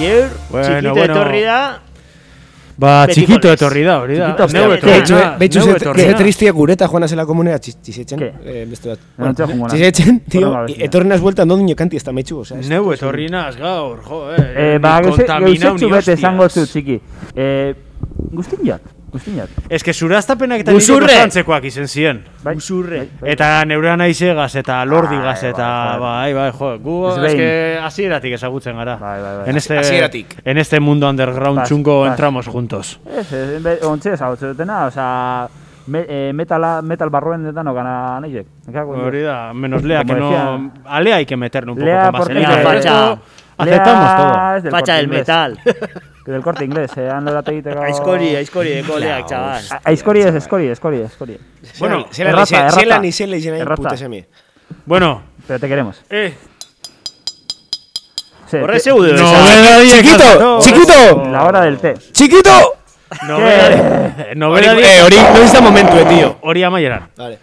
Geur, Bueno, txikito bueno. etorri da, Ba, Betiko txikito naiz. etorri da, hori da. Txikito Neu etorri da, behitxu, neu ze- tristia gureta joan azela komunera, txizetzen, eh, beste bat. Txizetzen, abestia. etorri naz buelta ondo dino kanti ez da metxu, osea. ez- Neu etorri naz gaur, jo, eh. Eh, ba, ni bete esango zu, txiki. Eh, guztin jat, guztin jat. Ez que zuraztapenak eta nire kostantzekoak izen ziren. Bai, Usurre. bai, bai. Eta neurea naizegaz eta lordigaz Bai, eta bai, bai, bai, jo, gu Ez es behin. que hasieratik ezagutzen gara. Bai, bai, bai. En este, Hasieratik. en este mundo underground Bas, txungo bas. entramos juntos. Ez, ez, ontxe ezagutzen dutena, osea, me, eh, metala, metal barruen detan okana nahiek. Hori da, menos Lea, que no... A Lea hay que meterle un poco Lea más. porque... El Lea, resto, facha. Aceptamos todo. Facha del metal. Que del corte inglés, eh, han loratu egiteko... Aizkori, aizkori deko leak, txabal. A- Aizkori ez, eskori, eskori, eskori. Bueno, Zelan errata, izen- errata. zelan izen lehizen nahi Errata. pute semi. Bueno, Pero te queremos. eh, Se, Horre te- zeu du, nobedadiek Chiquito, asko. chiquito, La hora del té. chiquito! Nobedadiek- Hori, Nobedadiek eh, hori, noiz da momentu, eh, tío. hori amaieran. Vale.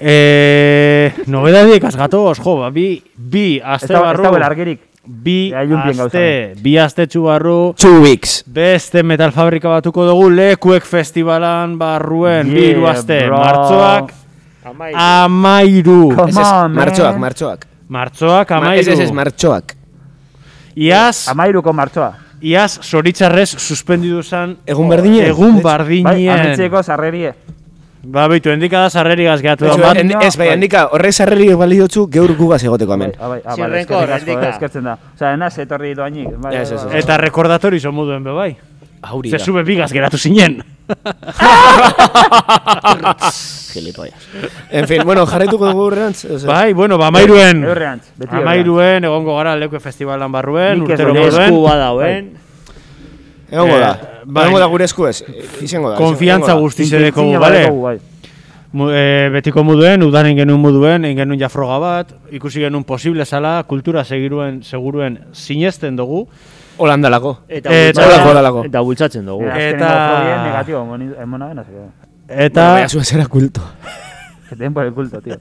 Eh, nobedadiek azgatoz, jo, ba, bi, bi Ez aste da, ez barru, dago argirik. Bi aste, bi aste barru, Two weeks. beste metal fabrika batuko dugu lekuek festivalan barruen bi Yeah, hiru aste, bro. martzoak Amai. amairu. Ez ez, on, martxoak. Martzoak Ma- amairu. Ez ez ez, martxoak. Iaz, Amairuko martxoa. iaz zoritzarrez suspendidu zen Egun berdinen? Egun Ez. Bai, bardinen. Ba, bitu, endikada sarreri gazgeatu da. Ez, bat. en- ez, bai, bai. handika, horrek sarreri baliotzu geur gugaz egoteko Bai, hemen. bai, rencor, eskerrik asko, handika. eh, eskertzen da. Osea, enaz etorri doainik. Bai, Ez, bai, ez, bai, Eta rekordatori zo moduen be bai. Hauri Ze da. zube bigaz geratu zinen. Gilipollas. En fin, bueno, jarraituko dugu sea, Bai, bueno, ba, amairuen. Amairuen, egongo gara leuke festivalan barruen, Nik ez urtero dut moduen. Esku badauen. Egongo da. Eh, bai. Egongo da gure esku ez. Izango da. Konfiantza guztiz Tintzina bale? bai. Eh, betiko moduen, udanen genuen moduen, genuen jafroga bat, ikusi genuen posible zala, kultura segiruen, seguruen sinesten dugu. Holandalako. Eta Eta- Holako. Eta bultzatzen dugu. Eta- negatibo, emona. Eta, baina zuen zera kulto. Que te den por el culto, tío.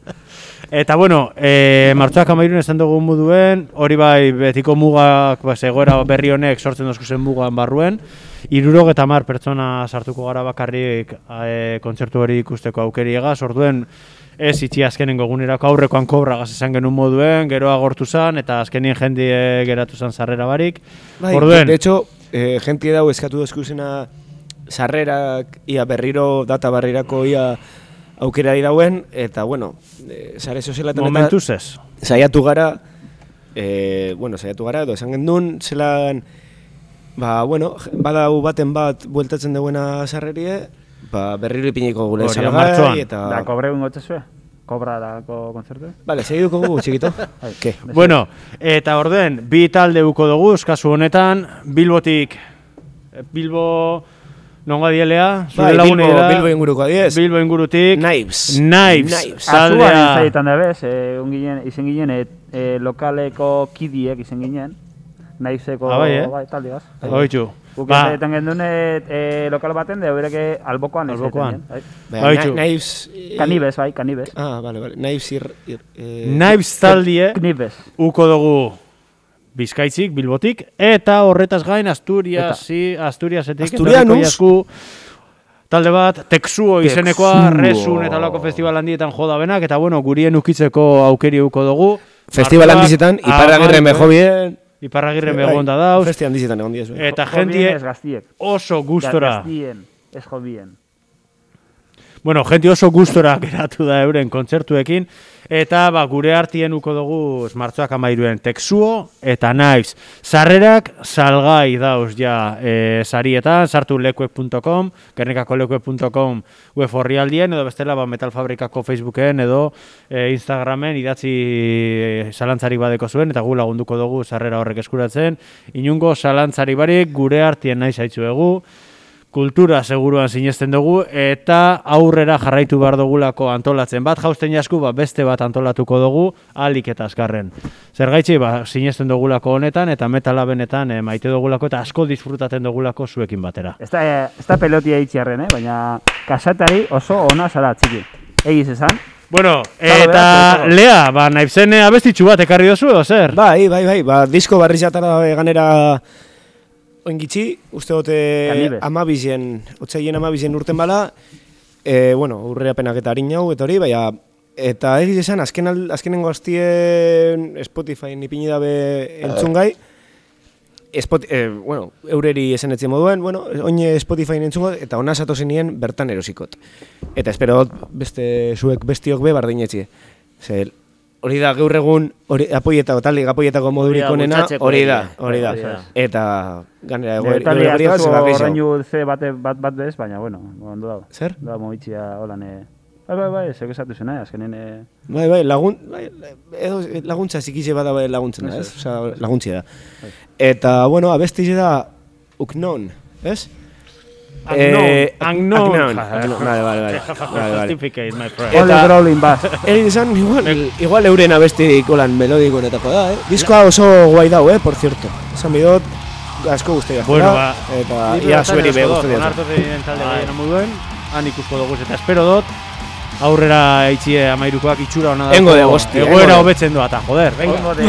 Eta bueno, eh, martxoak amairun esan dugu moduen, hori bai betiko mugak, ba, egoera berri honek sortzen dozkuzen mugan barruen, irurog eta mar pertsona sartuko gara bakarrik eh, kontzertu hori ikusteko aukeriegaz, orduen ez itxi azkenengo egunerako aurrekoan kobragaz esan genuen moduen, gero agortu zan, eta azkenien jendie geratu zan sarrera barik. Bai, Orduen, de hecho, eh, jentie dau eskatu dozkuzena sarrerak, ia berriro, data barrirako ia aukerari dauen, eta bueno, eh, sare sozialatan momentuz ez. saiatu gara, eh, bueno, saiatu gara, edo esan gendun, zelan, ba, bueno, badau baten bat bueltatzen duena sarrerie, ba, berriro ipiniko gure da, salgai, martxoan. eta... Da, kobre un gotxezue? Kobra dako kontzertu? Vale, segiduko gugu, txikito? Ke? Bueno, eta orden, bi talde uko dugu, kasu honetan, Bilbotik, eh, Bilbo, nonga dielea, zure Bai, lagunei Bilbo, da, Bilbo inguruko adiez. Bilbo ingurutik, Knives. Knives, Knives. Azuan entzaitan da bez, eh, un ginen, izen ginen e, e, lokaleko kidiek izen ginen. Naizeko, Ah, bai, eh? bai, taldeaz. oitzu, Guk ba, entzaitan gendun e, e, lokal baten, de horrek albokoan Albokoan. bai. Bai, Baitu. Knives... eh, Kanibes, bai, kanibes. Ah, vale, vale. Knives ir... ir eh, Knives taldie, Knibes. uko dugu Bizkaitzik, Bilbotik, eta horretaz gain Asturiasi, Asturiasetik, Asturianus? talde bat, Texuo izenekoa, Texuo. Resun eta lako festival handietan joda benak, eta bueno, gurien ukitzeko aukeri uko dugu. Festival Martxoak handizetan, Iparragirre amairu- mejo bien... Iparragirre Bai, megonda dauz, Festi handizetan egon diez. eta jentie ez gaztiek. oso gustora, Gaztien, ez jo bien. Bueno, jentie oso gustora geratu da euren kontzertuekin, eta ba, gure artien uko dugu martxoak amairuen Texuo eta Knives. Sarrerak salgai dauz ja e, sarietan, sartu lekuek.com, gernikako lekuek.com web horrialdien, edo bestela ba, metalfabrikako Facebooken edo e, Instagramen idatzi e, zalantzari badeko zuen, eta gu lagunduko dugu sarrera horrek eskuratzen. Inungo zalantzari barik gure artien nahi zaitzuegu, kultura seguruan sinesten dugu eta aurrera jarraitu behar dugulako antolatzen. Bat jausten jasku, ba, beste bat antolatuko dugu alik eta azkarren. Zergaitzi, ba, sinesten dugulako honetan eta metala benetan eh, maite dugulako eta asko disfrutaten dugulako zuekin batera. Ez da, eh, ez da pelotia itxiarren, eh? baina kasatari oso ona zara txiki. Egiz esan, Bueno, eta behar. Lea, ba, naipzen abestitxu bat ekarri dozu, edo zer? Bai, bai, bai, ba, disko barri zatara ganera oingitxi, uste dute amabizien, otzaien amabizien urten bala, e, bueno, urreapenak eta harin hau, eta hori, baina, eta egiz esan, azken al, azkenengo hastien Spotify nipini dabe entzun gai, Spot, eh, bueno, eureri esan etzen moduen, bueno, oine Spotify entzungo, eta ona sato zenien bertan erosikot. Eta espero beste zuek bestiok be bardinetxie. Ze, hori da gaur egun hori apoietako talde apoietako modurik onena, hori da, hori da. Eta ganera zeba gehiago. orainu ze bate, bat, bat bez, baina, bueno, ondo dago. Zer? Da, mobitzia holan, eh, bai, bai, bai, zek esatu zena, azkenen, eh, Bai, bai, lagun, bai, edo laguntza zikize bada bai laguntzen da, ez? Osa, laguntzia da. Eta, bueno, abesti da uknon, ez? Eh, unknown. unknown, unknown, Vale, vale, vale. vale, vale. Certificate, my friend. Eta- Only Growling Bass. Egin esan, igual, igual euren abesti kolan melodikoenetako da, eh? Diskoa oso guai dau, eh, por cierto. Esan bidot, asko guztia Bueno, ba, eta ia zueri be dut, guztia. Onartu zein talde gehien moduen, han ikusko dugu eta espero dut, aurrera itxie amairukoak itxura hona da. Engo de gosti, engo Egoera de. hobetzen du eta, joder, venga. Ongo de...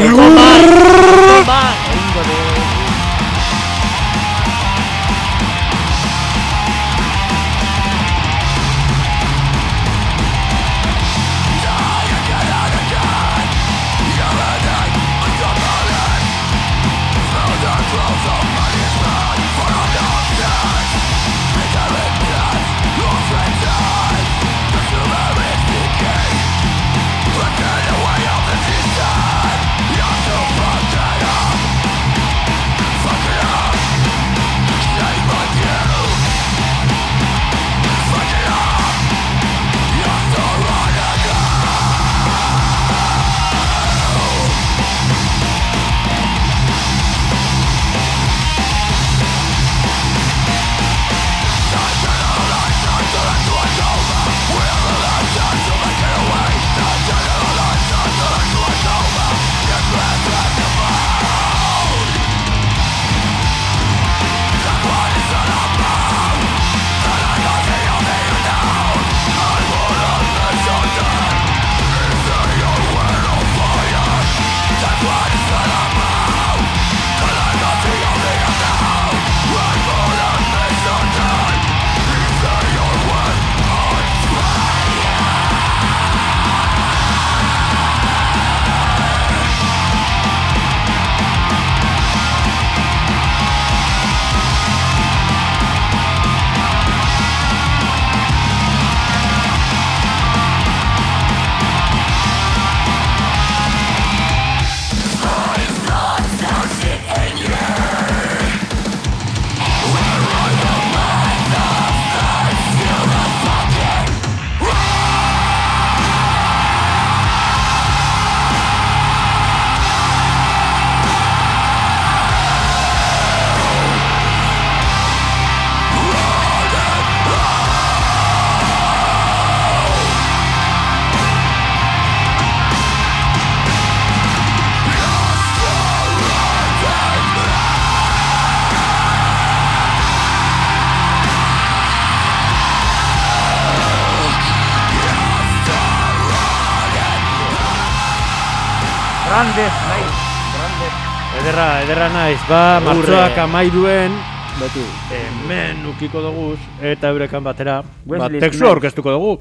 naiz, ba, martxoak amairuen, Beti. hemen ukiko dugu, eta eurekan batera, ba, Snipes. aurkeztuko dugu.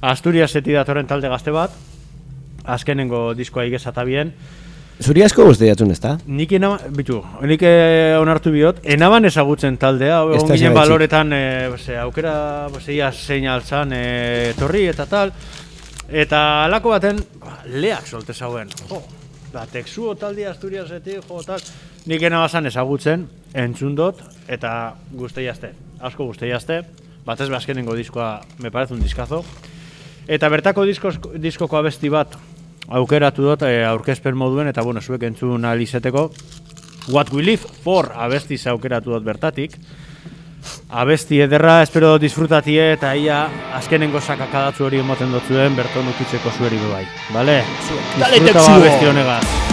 Asturiaseti datorren talde gazte bat, azkenengo diskoa igezata bien. Zuri asko guztia jatzun, ez da? Nik enaba, bitu, nik eh, onartu biot, enaban ezagutzen taldea, Ez egon da ginen ezagutzen. baloretan, eh, bose, aukera, bose, ia zein altzan, eh, torri eta tal, eta alako baten, ba, leak solte zauen, jo, ba, texuo taldi Asturiasetik, jo, tal, nik enabazan ezagutzen, entzun dut, eta guzti jazte, asko guzti jazte, batez bazkenengo diskoa, me parece un diskazo, Eta bertako diskos, diskoko abesti bat aukeratu dut e, aurkezpen moduen eta bueno, zuek entzun ahal izeteko What We Live For abesti aukeratu dut bertatik. Abesti ederra, espero disfrutatie eta ia azkenengo sakakadatzu hori emoten dut zuen berton ukitzeko zueri bai. Bale? Disfruta ba abesti honegaz.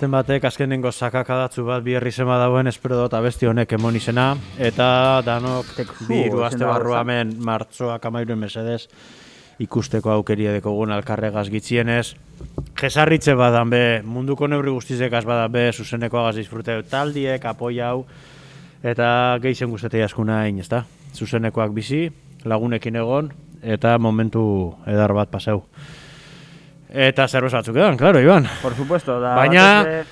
Baten batek azkenengo sakakadatzu bat bi herri zema dauen espero dut abesti honek emon izena eta danok Tekzu, bi hiru izen aste barru hemen martxoak amairuen mesedez ikusteko aukeria dekogun alkarregaz gitzienez. Jesarritze badan be, munduko neurri guztizekaz badan be, zuzeneko agaz disfruteu taldiek, apoiau, eta geizen guztetea askuna hain, ezta? Zuzenekoak bizi, lagunekin egon, eta momentu edar bat paseu. Eta zerbez batzuk edan, claro, Iban. Por supuesto, da... Baina- batez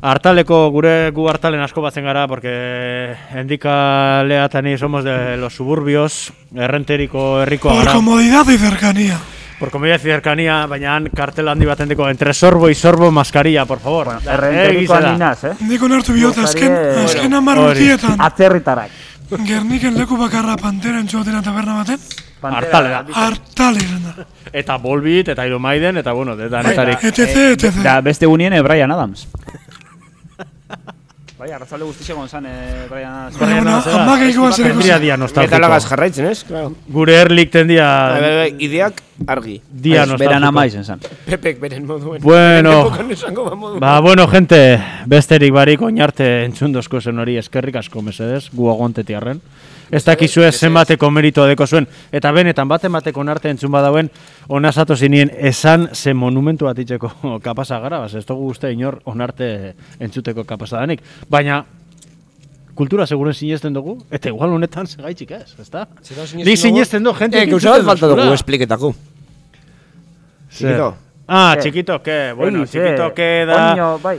Hartaleko gure gu hartalen asko batzen gara, porque endika eta ni somos de los suburbios, errenteriko herriko Por gara. comodidad y cercanía. Por comodidad y cercanía, baina han kartel handi baten deko, entre sorbo y sorbo mascarilla, por favor. Bueno, Da, errenteriko da. aninaz, eh? Nik onartu biota azken, azken urtietan. Atzerritarak. Gerniken leku bakarra pantera entzuatena taberna baten. Izan da. Eta Volbit, eta Irumaiden, eta bueno, de danetarik. ETC, ETC. Da, beste unien eh, Brian Adams. Bai, arratzalde guztixe gonzan, eh, Brian Adams. No, zera, amak egiko dia nostalgiko. Metalagaz jarraitzen, ez? Claro. Gure erlik tendia Bai, bai, bai, ideak argi. dia Beran nostalgiko. ama izen zen. Pepek beren moduen. Bueno. Ba. Ba, bueno, gente, besterik barik oinarte entzundozko zen hori eskerrik asko mesedez, gu agontetiarren. Ez dakizu ez zenbateko merito deko zuen. Eta benetan, baten bateko onarte entzun badauen, ona sato zinien esan ze monumentu bat itxeko kapasa gara, bas, ez dugu uste inor onarte entzuteko kapasa danik. Baina, kultura seguren sinesten dugu, eta igual honetan segaitxik ez, ezta? Ni sinesten du, gente. Eh, gauza bat falta dugu espliketako. Zer? Txikito. Ah, txikito, ke, bueno, txikito, eh, ke da, Oino, bai.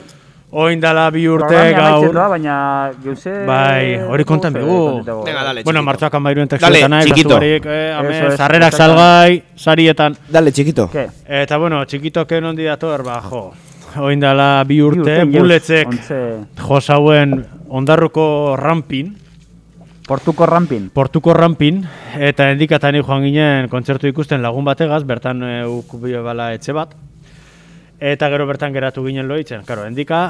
Oin dala bi urte gaur. doa, baina geuse... Bai, hori kontan kontatuko. Venga, dale, Bueno, txikito. martxoak amairu Dale, entekstuetan nahi, txikito. barik, eh, ame, es, exactamente. salgai, sarietan. Dale, txikito. Ke? Eta, bueno, txikitoke nondi dator, ba, jo, oin dala bi urte, urte, buletzek josauen ondarruko rampin, portuko rampin. portuko rampin, eta endikatani joan ginen kontzertu ikusten lagun bategaz, bertan e, ukubio bala etxe bat, eta gero bertan geratu ginen loitzen, karo, endika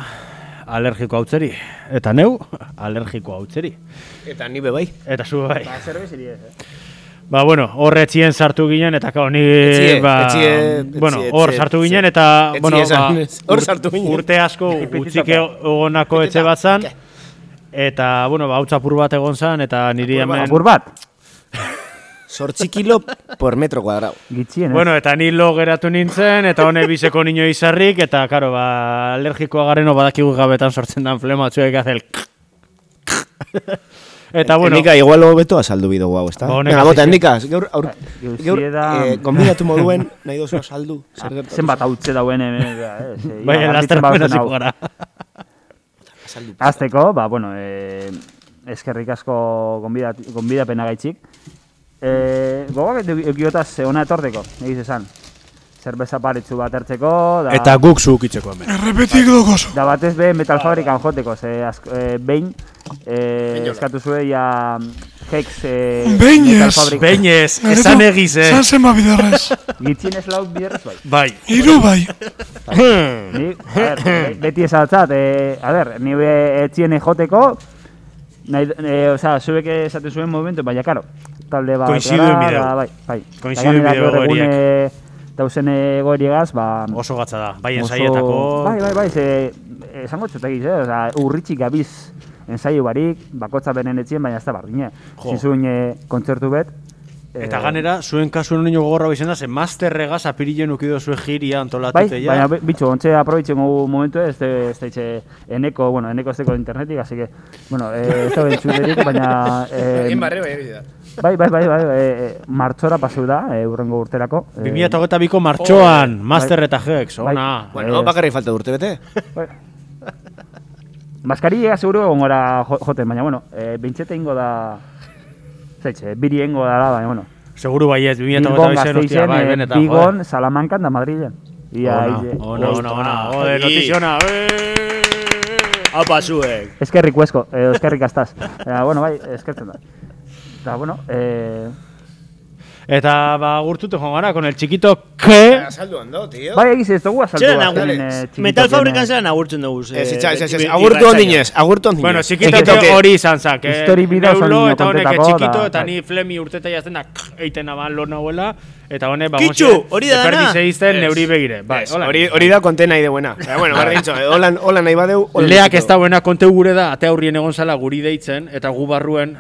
alergiko hautzeri, eta neu alergiko hautzeri, Eta ni be bai. eta zu bai. Ba, zerbeziri ez, eh? Ba, bueno, hor etxien sartu ginen, eta kao, ni, Etxie, ba, etxie, bueno, etxie, hor sartu ginen, eta, bueno, ba. Hor sartu ginen. urte asko utzik egonako etxe bat zan, eta, bueno, ba, hautzapur bat egon zan, eta niri hemen... Apur bat, Sortzi kilo por metro kuadrado. gitxien, eh? Bueno, eta ni lo geratu nintzen, eta hone bizeko niño izarrik, eta, karo, ba, alergikoa gareno badakigu gabetan sortzen dan flema, txuek hazel... eta, bueno, Endika, igual hobeto azaldu bidugu hau, ezta? Ba, Venga, bota, endika, gaur, aur, gaur, eh, konbidatu moduen, nahi dozu azaldu. Zenbat hautze dauen hemen, eh, eh, bai, ia, laster baduzen hasiko gara. Azteko, ba, bueno, eh, eskerrik asko gonbidapena gaitxik. Eh, gogak ekiotaz ona etorteko, egiz esan. Zerbeza paritzu bat hartzeko, da, Eta guk zu ukitzeko hemen. Errepetik dokoso. da batez be metal fabrikan joteko, ze asko, eh, behin eh, eskatu zuen ja Hex eh, Behin Metal ez. Fabric- Behin ez, esan egiz, eh. Zan zenba biderrez. Gitxienez lau biderrez bai. Bai. Hiru bai. Ni, a ver, be- beti esatzat, eh, a ver, ni be etxien joteko, nahi, eh, osea, zuek esaten zuen momentu, baina, karo, talde bat Koinzidu gara, ba, bai, bai. Gaur egun, horiek. eh, dauzen egoeriegaz, ba... Oso gatza da, bai ensaietako... Bai, bai, bai, ze, esango txotegiz, eh? Oza, urritxik gabiz ensaio barik, bakotza benen etxien, baina ez da bardine. Jo. Zizuen eh, kontzertu bet. Eta eh, ganera, zuen kasuen niño gogorra bizena, ze masterregaz apirilen ukido zuen jiria Bai, antolatute ja. baina bi- bitxo, ontxe aprobitzen gu momentu ez, ez da itxe eneko, bueno, eneko ez internetik, así que, bueno, eh, ez da bentsuterik, baina... Eh, bai, bai, bai, bai, eh, martxora paseu da, eh, urrengo urterako. Eh, 2008ko martxoan, Master eta Hex, Bai. ona. Bueno, bakarrik falta urte bete. bai. Maskarilla seguro egon gora jo- joten, baina, bueno, eh, bintxete ingo da... Zaitxe, biri ingo da, baina, bueno. Seguru baiet, 2008 Bilbon, bizen, hostia, Gasteizen, bai, eh, benetan, Bigon, Salamankan da Madrilen. Ia, Ona, ona, ona, ona, jode, notiziona, Apa zuek. Eskerrik huesko, edo eskerrik astaz. Eta, bueno, bai, eskertzen da. Eta, bueno, eh, Eta ba, agurtutu joan gara, con el chiquito que... Azaldu ondo, tío. Bai, egiz ez dugu azaldu Zeran eh, metal eh, fabrikan zelan agurtzen dugu. Ez, ez, ez, ez, ez, agurtu ondinez, agurtu ondinez. Bueno, chiquito Chiquito que que- hori izan zak, eh? Histori bida oso niño eta honek da, eta bai. ni flemi urteta jazten da, eiten aban lo nahuela, eta honek, ba, Kitxu, hori da dana. Eperdi zeizten neuri begire. Bai, hori, da konte nahi deuena. Baina, bueno, berdintxo, eh, holan, holan nahi badeu... Leak ez dauena konte gure da, ate aurrien egon zala guri deitzen, eta gu barruen,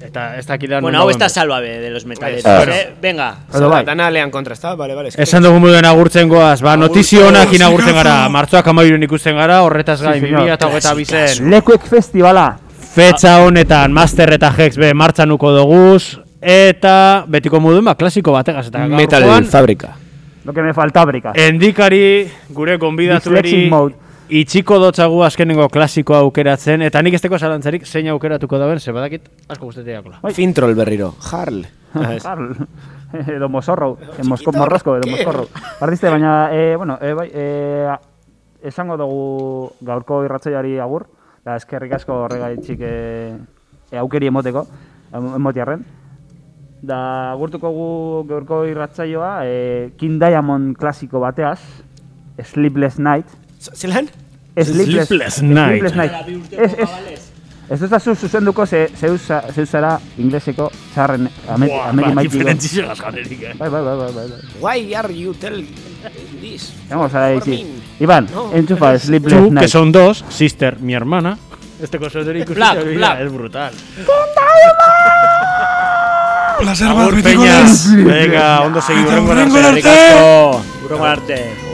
eta ez dakidan... Bueno, hau dagoen. está salvabe de los metaleros, Ez. eh? Venga. Edo bai. Kontra, ezta? Bale, bale. eskerrik Esan dugu moduen agurtzen goaz, ba, notizio honak inagurtzen gara, martxoak amairuan ikusten gara, horretaz gain, señor. 2000 eta hogeita bizen, Lekuek festivala. fetxa honetan, master eta hex be martxanuko doguz, eta betiko moduen, ba, klasiko bategaz, eta. Metal Fabrika. Lo que me faltabrika. endikari, gure gonbidatu beri, Dyslexic mode. Itxiko dotzagu azkenengo klasikoa aukeratzen, eta nik esteko zalantzarik zein aukeratuko daben, ze badakit, asko gustetik dakola. Fintrol berriro. Harl. Ez. Karl. edo mozorro, eh, mosko, morrosko edo mozorro. Partizte, baina, e, bueno, e, bai, e, esango dugu gaurko irratzaiari agur, da eskerrik asko horregaitzik e, e, aukeri emoteko, em- emotiarren. Da, agurtuko gu gaurko irratzaioa, e, King Diamond klasiko bateaz, Sleepless Night. Z- Zelan? Sleepless Night. Sleepless Night. Ez, ez, ez dut zu zuzenduko ze, zeusa, zeusara ingleseko txarren ame, ameri maitiko. diferentzio gazkanerik, eh? Bai, bai, bai, bai, bai. bai. Why are you tell this? Vamos a For decir. me. Iván, No, enchufa Sleepless Tú, que Night. son dos, sister, mi hermana. Este coso de ikusi Black, hori da, Black. es brutal. Placer bat Agur betiko peñas. lez. Venga, ondo segi Eta urrengo hurrengo arte. arte. Urrengo arte.